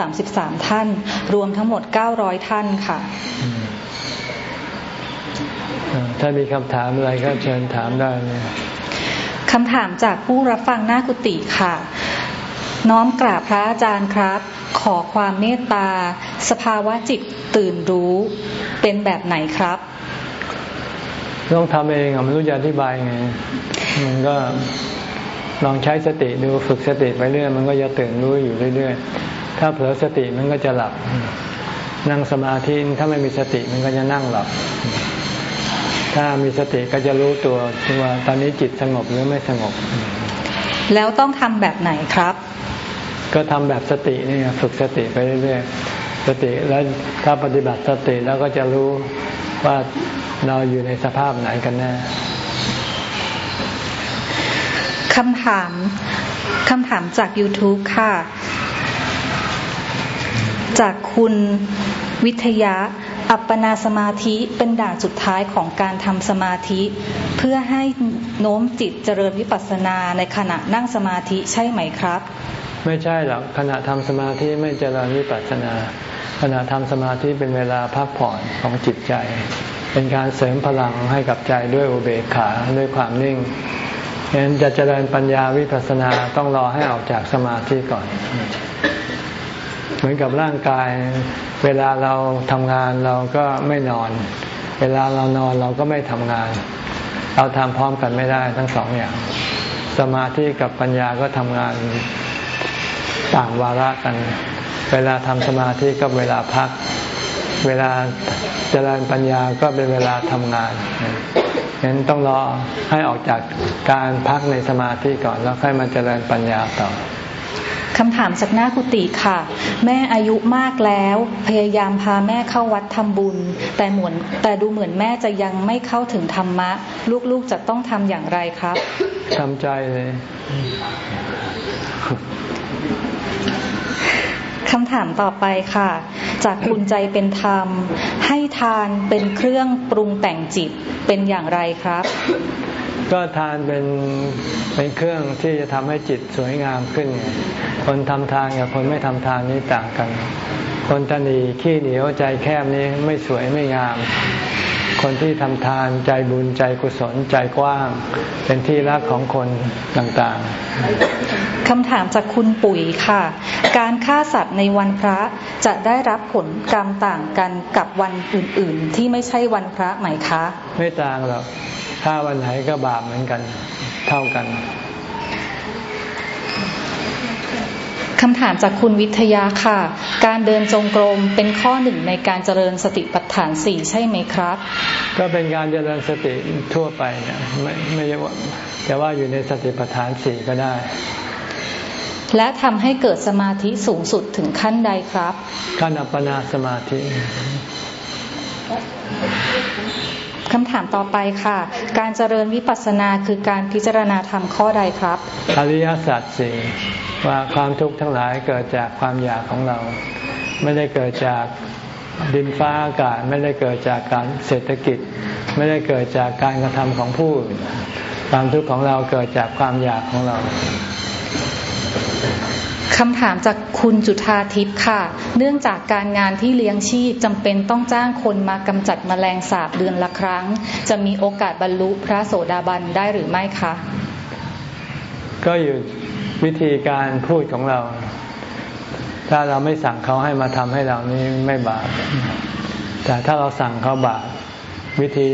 133 ท่าน รวมทั้งหมด 900 ท่านค่ะถ้ามีคำถามอะไรก็เชิญถามได้เนี่ย คำถามจากผู้รับฟังหน้ากุฏิค่ะ น้อมกราบพระอาจารย์ครับ ขอความเมตตา สภาวะจิตตื่นรู้เป็นแบบไหนครับ ต้องทำเองไม่รู้จะอธิบายไง มันก็ลองใช้สติดูฝึกสติไปเรื่อยมันก็จะตื่นรู้อยู่เรื่อยๆ ถ้าเผลอสติมันก็จะหลับ นั่งสมาธิถ้าไม่มีสติมันก็จะนั่งหลับ ถ้ามีสติก็จะรู้ตัวว่าตอนนี้จิตสงบหรือไม่สงบ แล้วต้องทำแบบไหนครับ ก็ทำแบบสตินี่ฝึกสติไปเรื่อยๆสติแล้วถ้าปฏิบัติสติแล้วก็จะรู้ว่าเราอยู่ในสภาพไหนกันแน่คำถามคำถามจาก YouTube ค่ะ จากคุณวิทยา อัปปนาสมาธิเป็นด่านสุดท้ายของการทำสมาธิ เพื่อให้โน้มจิตเจริญวิปัสสนาในขณะนั่งสมาธิใช่ไหมครับ ไม่ใช่หรอกขณะทำสมาธิไม่เจริญวิปัสสนา ขณะทำสมาธิเป็นเวลาพักผ่อนของจิตใจ เป็นการเสริมพลังให้กับใจด้วยอุเบกขาด้วยความนิ่งฉะนั้นจะเจริญปัญญาวิปัสสนาต้องรอให้ออกจากสมาธิก่อน เหมือนกับร่างกาย เวลาเราทำงานเราก็ไม่นอน เวลาเรานอนเราก็ไม่ทำงาน เราทำพร้อมกันไม่ได้ทั้งสองอย่าง สมาธิกับปัญญาก็ทำงานต่างวาระกัน เวลาทำสมาธิก็เวลาพัก เวลาเจริญปัญญาก็เป็นเวลาทำงานฉะนั้นต้องรอให้ออกจากการพักในสมาธิก่อนแล้วค่อยมาเจริญปัญญาต่อ คำถามจากหน้ากุฏิค่ะ แม่อายุมากแล้ว พยายามพาแม่เข้าวัดทำบุญ แต่เหมือนแต่ดูเหมือนแม่จะยังไม่เข้าถึงธรรมะ ลูกๆจะต้องทำอย่างไรครับทำใจเลยคำถามต่อไปค่ะ จากคุณใจเป็นธรรม ให้ทานเป็นเครื่องปรุงแต่งจิตเป็นอย่างไรครับ ก็ทานเป็นเป็นเครื่องที่จะทำให้จิตสวยงามขึ้น คนทำทานกับคนไม่ทำทานนี้ต่างกัน คนตนีขี้เหนียวใจแคบนี้ไม่สวยไม่งาม คนที่ทำทานใจบุญใจกุศลใจกว้าง เป็นที่รักของคนต่างๆคำถามจากคุณปุ๋ยค่ะ การฆ่าสัตว์ในวันพระจะได้รับผลกรรมต่างกันกับวันอื่นๆ ที่ไม่ใช่วันพระไหมคะ ไม่ต่างหรอก ถ้าวันไหนก็บาปเหมือนกัน เท่ากันคำถามจากคุณวิทยาค่ะ การเดินจงกรมเป็นข้อหนึ่งในการเจริญสติปัฏฐานสี่ใช่ไหมครับ ก็เป็นการเจริญสติทั่วไปเนี่ยไม่ไม่ใช่ว่าแต่ว่าอยู่ในสติปัฏฐานสี่ก็ได้ และทำให้เกิดสมาธิสูงสุดถึงขั้นใดครับ ขั้นอัปปนาสมาธิ คำถามต่อไปค่ะ การเจริญวิปัสสนาคือการพิจารณาธรรมข้อใดครับ อริยสัจสี่ว่าความทุกข์ทั้งหลายเกิดจากความอยากของเรา ไม่ได้เกิดจากดินฟ้าอากาศไม่ได้เกิดจากการเศรษฐกิจ ไม่ได้เกิดจากการกระทำของผู้ความทุกข์ของเราเกิดจากความอยากของเรา คำถามจากคุณจุธาทิพย์ค่ะ เนื่องจากการงานที่เลี้ยงชีพจำเป็นต้องจ้างคนมากำจัดมแมลงสาบเดือนละครั้ง จะมีโอกาสบรรลุพระโสดาบันได้หรือไม่คะ ก็อยู่วิธีการพูดของเรา ถ้าเราไม่สั่งเขาให้มาทำให้เรานี่ไม่บาป แต่ถ้าเราสั่งเขาบาปวิธี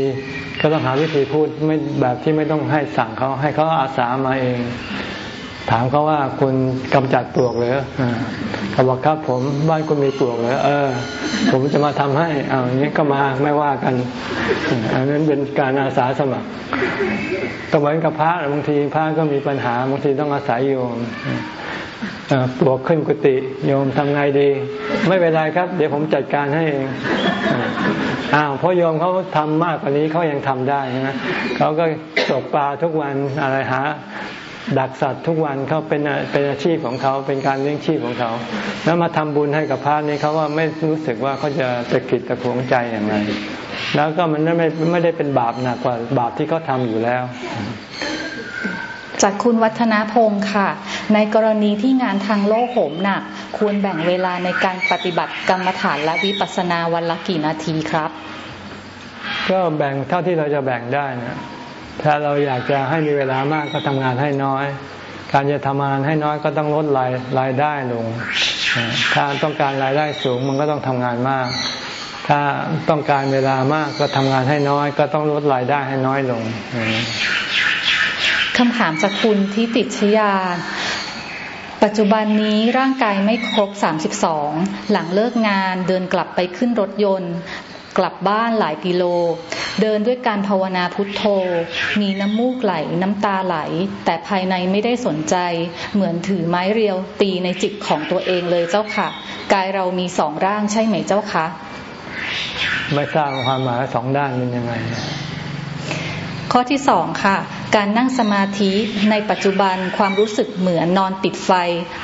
ก็ต้องหาวิธีพูดไม่แบบที่ไม่ต้องให้สั่งเขาให้เขาอาสามาเอง ถามเขาว่าคุณกำจัดปลวกหรือเขาบอกครับผมบ้านคุณมีปลวกเหรอเออ ผมจะมาทำให้เอาอย่างนี้ก็มาไม่ว่ากัน อันนั้นเป็นการอาสาสมัครก็เหมือนกับพระบางทีพระก็มีปัญหาบางทีต้องอาศัยโยมปลวกขึ้นกุฏิโยมทำไงดี ไม่เป็นไรครับ เดี๋ยวผมจัดการให้เองอ้าวเพราะโยมเขาทำมากกว่านี้เขายังทำได้นะเขาก็ตกปลาทุกวันอะไรหา ดักสัตว์ทุกวันเขาเป็นเป็นอาชีพของเขาเป็นการเลี้ยงชีพของเขา แล้วมาทำบุญให้กับพระนี่เขาว่าไม่รู้สึกว่าเขาจะจะกิดตะขวงใจอย่างไรแล้วก็มันไม่ไม่ได้เป็นบาปหนักกว่าบาปที่เขาทาอยู่แล้ว จากคุณวัฒนาพงศ์ค่ะ ในกรณีที่งานทางโลกโหมหนักควรแบ่งเวลาในการปฏิบัติกรรมฐานและวิปัสสนาวันละกี่นาทีครับ ก็แบ่งเท่าที่เราจะแบ่งได้นะ ถ้าเราอยากจะให้มีเวลามากก็ทำงานให้น้อย การจะทำงานให้น้อยก็ต้องลดรายรายได้ลง ถ้าต้องการรายได้สูงมันก็ต้องทำงานมาก ถ้าต้องการเวลามากก็ทำงานให้น้อย ก็ต้องลดรายได้ให้น้อยลงคำถามจากคุณที่ติดชยาปัจจุบันนี้ร่างกายไม่ครบ 32 หลังเลิกงานเดินกลับไปขึ้นรถยนต์ กลับบ้านหลายกิโล เดินด้วยการภาวนาพุทโธ มีน้ำมูกไหลน้ำตาไหล แต่ภายในไม่ได้สนใจ เหมือนถือไม้เรียวตีในจิตของตัวเองเลยเจ้าค่ะ กายเรามีสองร่างใช่ไหมเจ้าคะไม่ทราบความหมายสองด้านเป็นยังไง ข้อที่สองค่ะ การนั่งสมาธิในปัจจุบันความรู้สึกเหมือนนอนติดไฟ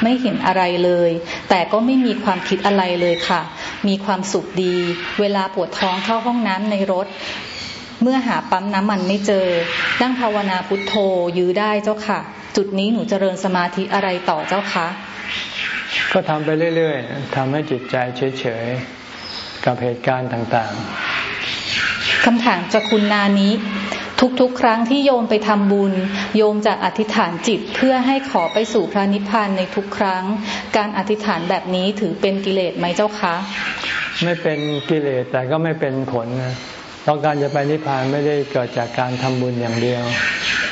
ไม่เห็นอะไรเลย แต่ก็ไม่มีความคิดอะไรเลยค่ะ มีความสุขดี เวลาปวดท้องเข้าห้องน้ำในรถ เมื่อหาปั๊มน้ำมันไม่เจอนั่งภาวนาพุทโธยื้อได้เจ้าค่ะ จุดนี้หนูเจริญสมาธิอะไรต่อเจ้าคะก็ทำไปเรื่อยๆทำให้จิตใจเฉยๆกับเหตุการณ์ต่างๆคำถามจากคุณนานี้ ทุกๆ ครั้งที่โยมไปทำบุญ โยมจะอธิษฐานจิตเพื่อให้ขอไปสู่พระนิพพานในทุกครั้ง การอธิษฐานแบบนี้ถือเป็นกิเลสไหมเจ้าคะ ไม่เป็นกิเลสแต่ก็ไม่เป็นผลนะต้องการจะไปนิพพานไม่ได้เกิดจากการทำบุญอย่างเดียว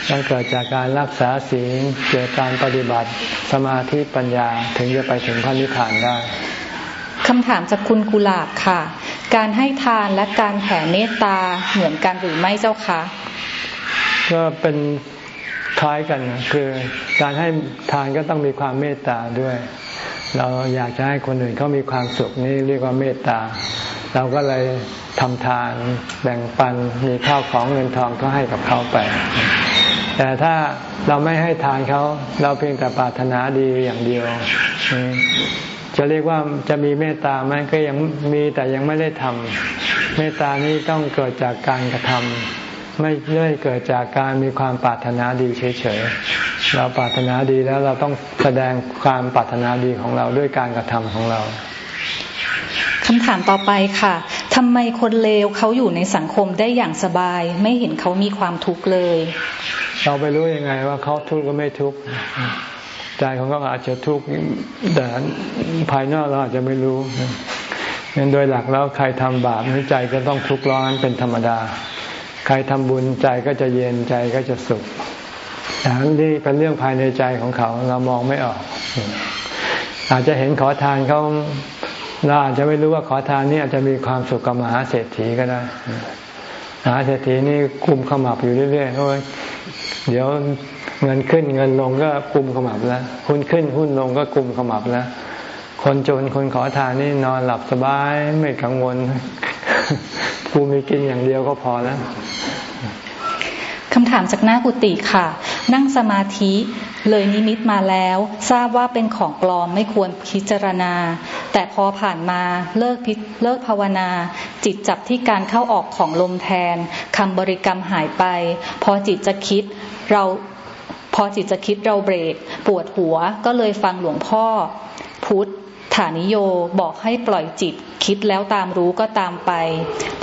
ต้องเกิดจากการรักษาศีลเกิดการปฏิบัติสมาธิปัญญาถึงจะไปถึงพระนิพพานได้คำถามจากคุณกุหลาบค่ะ การให้ทานและการแผ่เมตตาเหมือนกันหรือไม่เจ้าคะ ก็เป็นคล้ายกันคือการให้ทานก็ต้องมีความเมตตาด้วย เราอยากจะให้คนอื่นเขามีความสุขนี่เรียกว่าเมตตา เราก็เลยทำทานแบ่งปันมีข้าวของเงินทองก็ให้กับเขาไป แต่ถ้าเราไม่ให้ทานเขาเราเพียงแต่ปรารถนาดีอย่างเดียว จะเรียกว่าจะมีเมตตาไหมก็ยังมีแต่ยังไม่ได้ทำเมตตานี้ต้องเกิดจากการกระทำ ไม่ได้เกิดจากการมีความปรารถนาดีเฉยๆ เราปรารถนาดีแล้วเราต้องแสดงความปรารถนาดีของเราด้วยการกระทำของเราคำถามต่อไปค่ะทำไมคนเลวเขาอยู่ในสังคมได้อย่างสบาย ไม่เห็นเขามีความทุกข์เลย เราไปรู้ยังไงว่าเขาทุกข์ก็ไม่ทุกข์ใจของเขาอาจจะทุกข์แต่ภายนอกเราอาจจะไม่รู้งั้นโดยหลักแล้วใครทำบาปในใจก็ต้องทุกข์ร้อนเป็นธรรมดา ใครทำบุญใจก็จะเย็นใจก็จะสุขแต่นี่เป็นเรื่องภายในใจของเขาเรามองไม่ออก อาจจะเห็นขอทานเขาเราอาจจะไม่รู้ว่าขอทานนี่อาจจะมีความสุขกับมหาเศรษฐีก็ได้มหาเศรษฐีนี่คุมขมับอยู่เรื่อยๆเพราะเดี๋ยวเงินขึ้นเงินลงก็กุมขมับแล้วหุ้นขึ้นหุ้นลงก็กุมขมับแล้ว คนจนคนขอทานนี่นอนหลับสบายไม่กังวล กูมีกินอย่างเดียวก็พอแล้วคำถามจากหน้ากุฏิค่ะ นั่งสมาธิเลยนิมิตมาแล้ว ทราบว่าเป็นของปลอมไม่ควรพิจารณา แต่พอผ่านมาเลิกพิเลิกภาวนา จิตจับที่การเข้าออกของลมแทนคำบริกรรมหายไป พอจิตจะคิดเราพอจิตจะคิดเราเบรก ปวดหัวก็เลยฟังหลวงพ่อ พุทธ ฐานิโยบอกให้ปล่อยจิต คิดแล้วตามรู้ก็ตามไป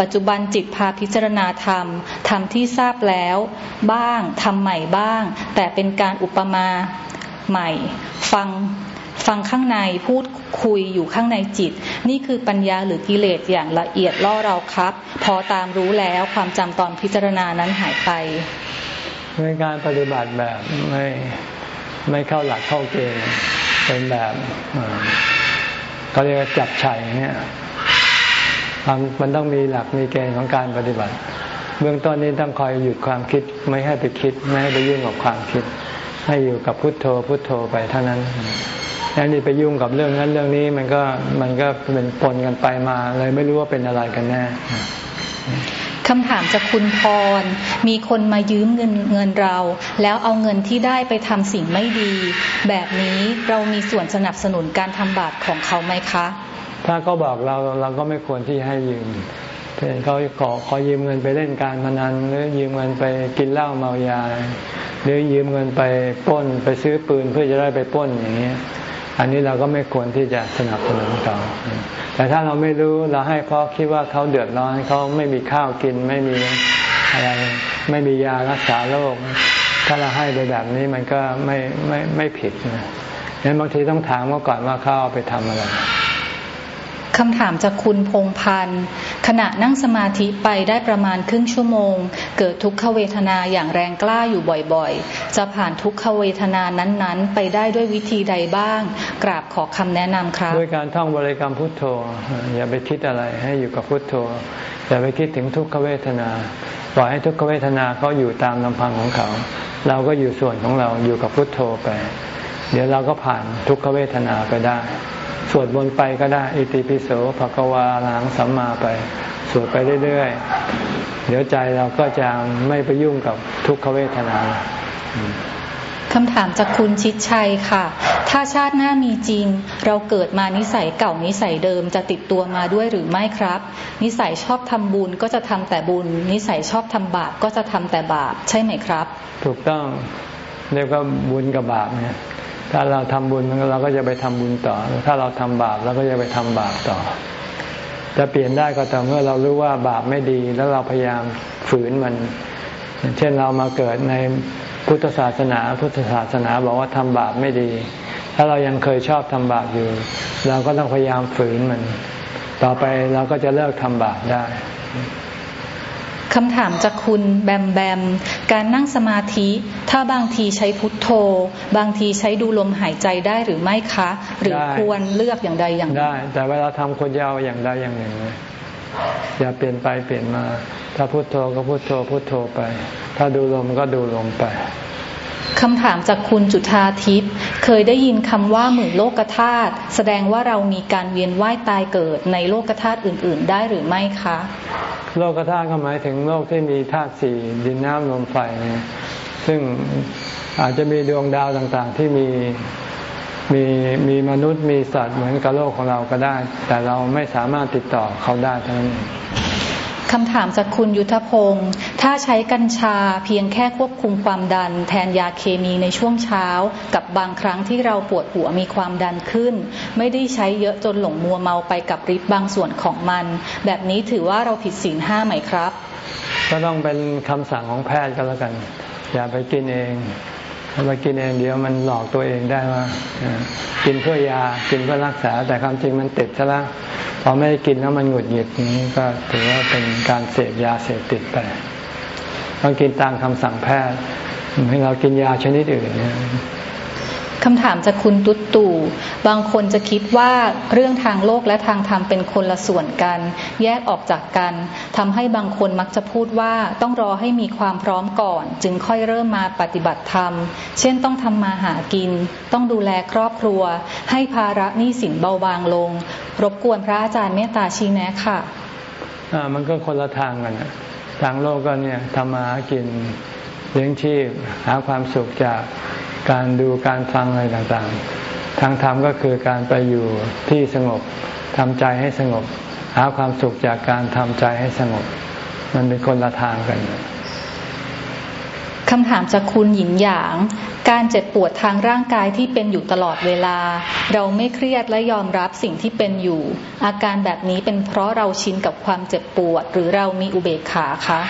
ปัจจุบันจิตพาพิจารณาธรรมธรรมที่ทราบแล้ว บ้างทำใหม่บ้าง แต่เป็นการอุปมาใหม่ ฟังฟังข้างในพูดคุยอยู่ข้างในจิต นี่คือปัญญาหรือกิเลสอย่างละเอียดล่อเราครับ พอตามรู้แล้วความจำตอนพิจารณานั้นหายไปเป็นการปฏิบัติแบบไม่ไม่เข้าหลักเข้าเกณฑ์เป็นแบบ เขาเรียกจับฉัยเนี่ยมันต้องมีหลักมีเกณฑ์ของการปฏิบัติ เบื้องต้นนี้ต้องคอยหยุดความคิดไม่ให้ไปคิดไม่ให้ไปยุ่งกับความคิด ให้อยู่กับพุทโธพุทโธไปเท่านั้นแล้วนี่ไปยุ่งกับเรื่องนั้นเรื่องนี้มันก็มันก็เป็นปนกันไปมาเลยไม่รู้ว่าเป็นอะไรกันแน่ คำถามจากคุณพร มีคนมายืมเงินเงินเรา แล้วเอาเงินที่ได้ไปทำสิ่งไม่ดี แบบนี้เรามีส่วนสนับสนุนการทำบาปของเขาไหมคะ ถ้าเขาบอกเราเราก็ไม่ควรที่ให้ยืมเช่นเขาขอขอยืมเงินไปเล่นการพนันหรือยืมเงินไปกินเหล้าเมายา หรือยืมเงินไปป้นไปซื้อปืนเพื่อจะได้ไปป้นอย่างนี้ อันนี้เราก็ไม่ควรที่จะสนับสนุนเขาแต่ถ้าเราไม่รู้เราให้เพราะคิดว่าเขาเดือดร้อนเขาไม่มีข้าวกินไม่มีอะไรไม่มียารักษาโรคถ้าเราให้ไปแบบนี้มันก็ไม่ไม่ไม่ผิดนะงั้นบางทีต้องถามว่าก่อนว่าเขาเอาไปทำอะไร คำถามจากคุณพงพันธ์ขณะนั่งสมาธิไปได้ประมาณครึ่งชั่วโมง เกิดทุกขเวทนาอย่างแรงกล้าอยู่บ่อยๆ จะผ่านทุกขเวทนานั้นๆ ไปได้ด้วยวิธีใดบ้าง กราบขอคำแนะนำครับ ด้วยการท่องบริกรรมพุทโธ อย่าไปคิดอะไรให้อยู่กับพุทโธ อย่าไปคิดถึงทุกขเวทนาปล่อยให้ทุกขเวทนาเขาอยู่ตามลำพังของเขา เราก็อยู่ส่วนของเราอยู่กับพุทโธไป เดี๋ยวเราก็ผ่านทุกขเวทนาไปได้ สวดบนไปก็ได้ อิติปิโสภะกวาหลังสัมมาไป สวดไปเรื่อยๆ เดี๋ยวใจเราก็จะไม่ไปยุ่งกับทุกขเวทนาคำถามจากคุณชิดชัยค่ะ ถ้าชาติหน้ามีจริง เราเกิดมานิสัยเก่านิสัยเดิมจะติดตัวมาด้วยหรือไม่ครับ นิสัยชอบทำบุญก็จะทำแต่บุญ นิสัยชอบทำบาปก็จะทำแต่บาปใช่ไหมครับ ถูกต้องเรียกว่าบุญกับบาปเนี่ย ถ้าเราทำบุญเราก็จะไปทำบุญต่อ ถ้าเราทำบาปเราก็จะไปทำบาปต่อ จะเปลี่ยนได้ก็ต่อเมื่อเรารู้ว่าบาปไม่ดี แล้วเราพยายามฝืนมัน เช่นเรามาเกิดในพุทธศาสนา พุทธศาสนาบอกว่าทำบาปไม่ดี ถ้าเรายังเคยชอบทำบาปอยู่ เราก็ต้องพยายามฝืนมัน ต่อไปเราก็จะเลิกทำบาปได้ คำถามจากคุณแบมแบม การนั่งสมาธิ ถ้าบางทีใช้พุทโธ บางทีใช้ดูลมหายใจได้หรือไม่คะ หรือควรเลือกอย่างใดอย่างหนึ่งได้ แต่เวลาทำคนจะเอาอย่างใดอย่างหนึ่งอย่าเปลี่ยนไปเปลี่ยนมา ถ้าพุทโธก็พุทโธพุทโธไป ถ้าดูลมก็ดูลมไป คำถามจากคุณจุธาทิพย์เคยได้ยินคำว่าหมื่นโลกธาตุแสดงว่าเรามีการเวียนว่ายตายเกิดในโลกธาตุอื่น ๆ ได้หรือไม่คะ โลกธาตุก็หมายถึงโลกที่มีธาตุสี่ดินน้ำลมไฟ ซึ่งอาจจะมีดวงดาวต่างๆ ที่มีมีมีมนุษย์มีสัตว์เหมือนกับโลกของเราก็ได้ แต่เราไม่สามารถติดต่อเขาได้ทั้งนั้น คำถามจากคุณยุทธพงศ์ถ้าใช้กัญชาเพียงแค่ควบคุมความดัน แทนยาเคมีในช่วงเช้า กับบางครั้งที่เราปวดหัวมีความดันขึ้น ไม่ได้ใช้เยอะจนหลงมัวเมาไปกับฤทธิ์บางส่วนของมัน แบบนี้ถือว่าเราผิดศีลห้าไหมครับ ก็ต้องเป็นคำสั่งของแพทย์ก็แล้วกัน อย่าไปกินเอง ถ้าไปกินเองเดี๋ยวมันหลอกตัวเองได้ว่ากินเพื่อยากินเพื่อรักษา แต่ความจริงมันติดซะแล้วพอไม่กินแล้วมันหงุดหงิดนี้ก็ถือว่าเป็นการเสพยาเสพติดไปต้องกินตามคำสั่งแพทย์ให้เรากินยาชนิดอื่นเนี่ย คำถามจากคุณตุ๊ตู่ บางคนจะคิดว่าเรื่องทางโลกและทางธรรมเป็นคนละส่วนกัน แยกออกจากกันทำให้บางคนมักจะพูดว่าต้องรอให้มีความพร้อมก่อน จึงค่อยเริ่มมาปฏิบัติธรรม เช่นต้องทำมาหากิน ต้องดูแลครอบครัว ให้ภาระหนี้สินเบาบางลง รบกวนพระอาจารย์เมตตาชี้แนะค่ะอ่ามันก็คนละทางกันทางโลกก็เนี่ยทำมาหากินเลี้ยงชีพหาความสุขจาก การดูการฟังอะไรต่างๆ ทางธรรมก็คือการไปอยู่ที่สงบทำใจให้สงบ หาความสุขจากการทำใจให้สงบ มันเป็นคนละทางกันคำถามจากคุณหญิงหยาง การเจ็บปวดทางร่างกายที่เป็นอยู่ตลอดเวลา เราไม่เครียดและยอมรับสิ่งที่เป็นอยู่ อาการแบบนี้เป็นเพราะเราชินกับความเจ็บปวด หรือเรามีอุเบกขาคะ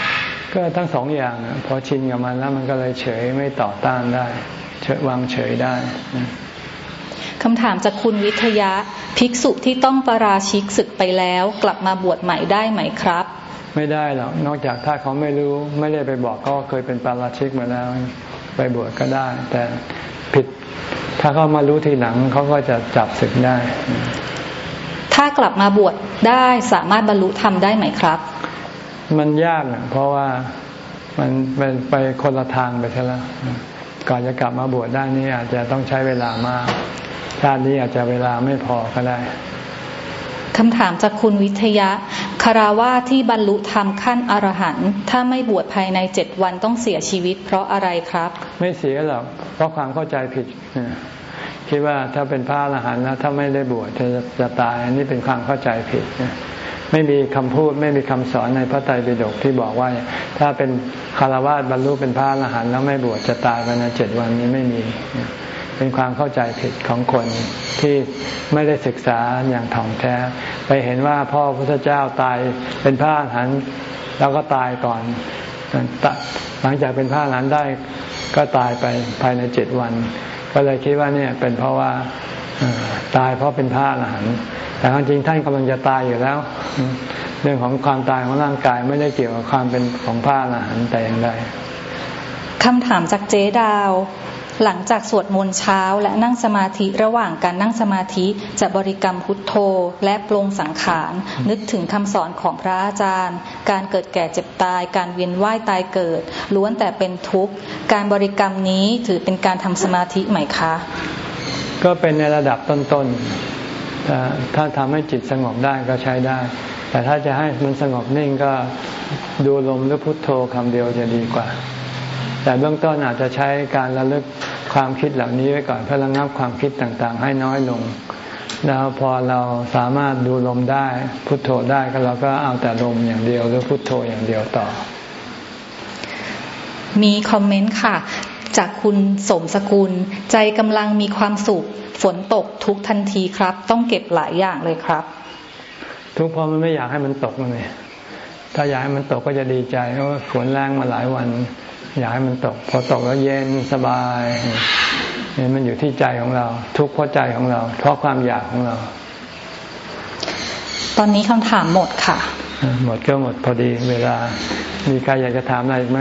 ก็ทั้งสองอย่างพอชินกับมันแล้วมันก็เลยเฉยไม่ต่อต้านได้เฉยวางเฉยได้คำถามจากคุณวิทยาภิกษุที่ต้องประราชิกศึกไปแล้ว กลับมาบวชใหม่ได้ไหมครับ ไม่ได้หรอกนอกจากถ้าเขาไม่รู้ไม่ได้ไปบอกก็เคยเป็นปาราชิกมาแล้ว ไปบวชก็ได้ แต่ผิดถ้าเขามารู้ทีหลังเขาก็จะจับศึกได้ ถ้ากลับมาบวชได้สามารถบรรลุธรรมได้ไหมครับ มันยากเพราะว่ามันเป็นไปคนละทางไปใช่แล้วก่อนจะกลับมาบวชได้นี่อาจจะต้องใช้เวลามาก ชาตินี้อาจจะเวลาไม่พอก็ได้คำถามจากคุณวิทยะคาราวาที่บรรลุธรรมขั้นอรหันต์ถ้าไม่บวชภายในเจ็ดวันต้องเสียชีวิต เพราะอะไรครับ ไม่เสียหรอกเพราะความเข้าใจผิด คิดว่าถ้าเป็นพระอรหันต์แล้วถ้าไม่ได้บวชจะจะตายอันนี้เป็นความเข้าใจผิด ไม่มีคำพูดไม่มีคำสอนในพระไตรปิฎกที่บอกว่า ถ้าเป็นคารวะบรรลุเป็นพระอรหันต์แล้วไม่บวชจะตายภายในเจ็ดวันนี้ไม่มี เป็นความเข้าใจผิดของคนที่ไม่ได้ศึกษาอย่างถ่องแท้ ไปเห็นว่าพ่อพุทธเจ้าตายเป็นพระอรหันต์แล้วก็ตายก่อนหลังจากเป็นพระอรหันต์ได้ก็ตายไปภายในเจ็ดวัน ก็เลยคิดว่าเนี่ยเป็นเพราะว่า ตายเพราะเป็นพระอรหันต์แต่จริงท่านกำลังจะตายอยู่แล้ว เรื่องของความตายของร่างกายไม่ได้เกี่ยวกับความเป็นของพระอรหันต์แต่อย่างใดคำถามจากเจดาว หลังจากสวดมนต์เช้าและนั่งสมาธิระหว่างการนั่งสมาธิจะบริกรรมพุทโธ และปรงสังขาร นึกถึงคำสอนของพระอาจารย์ การเกิดแก่เจ็บตาย การเวียนว่ายตายเกิด ล้วนแต่เป็นทุกข์ การบริกรรมนี้ถือเป็นการทำสมาธิไหมคะ ก็เป็นในระดับต้นถ้าถ้าทำให้จิตสงบได้ก็ใช้ได้ แต่ถ้าจะให้มันสงบนิ่งก็ดูลมหรือพุทโธคำเดียวจะดีกว่า แต่เบื้องต้นอาจจะใช้การระลึกความคิดเหล่านี้ไว้ก่อนเพื่อระงับความคิดต่างๆ ให้น้อยลง แล้วพอเราสามารถดูลมได้พุทโธได้ก็เราก็เอาแต่ลมอย่างเดียวหรือพุทโธอย่างเดียวต่อมีคอมเมนต์ค่ะ จากคุณสมสกุล ใจกำลังมีความสุข ฝนตกทุกทันทีครับ ต้องเก็บหลายอย่างเลยครับ ทุกเพราะมันไม่อยากให้มันตกเลยถ้าอยากให้มันตกก็จะดีใจเพราะว่าฝนแรงมาหลายวัน อยากให้มันตก พอตกแล้วเย็นสบายนี่มันอยู่ที่ใจของเรา ทุกเพราะใจของเรา เพราะความอยากของเรา ตอนนี้คำถามหมดค่ะ หมดก็หมดพอดีเวลา มีใครอยากจะถามอะไรอีกไหม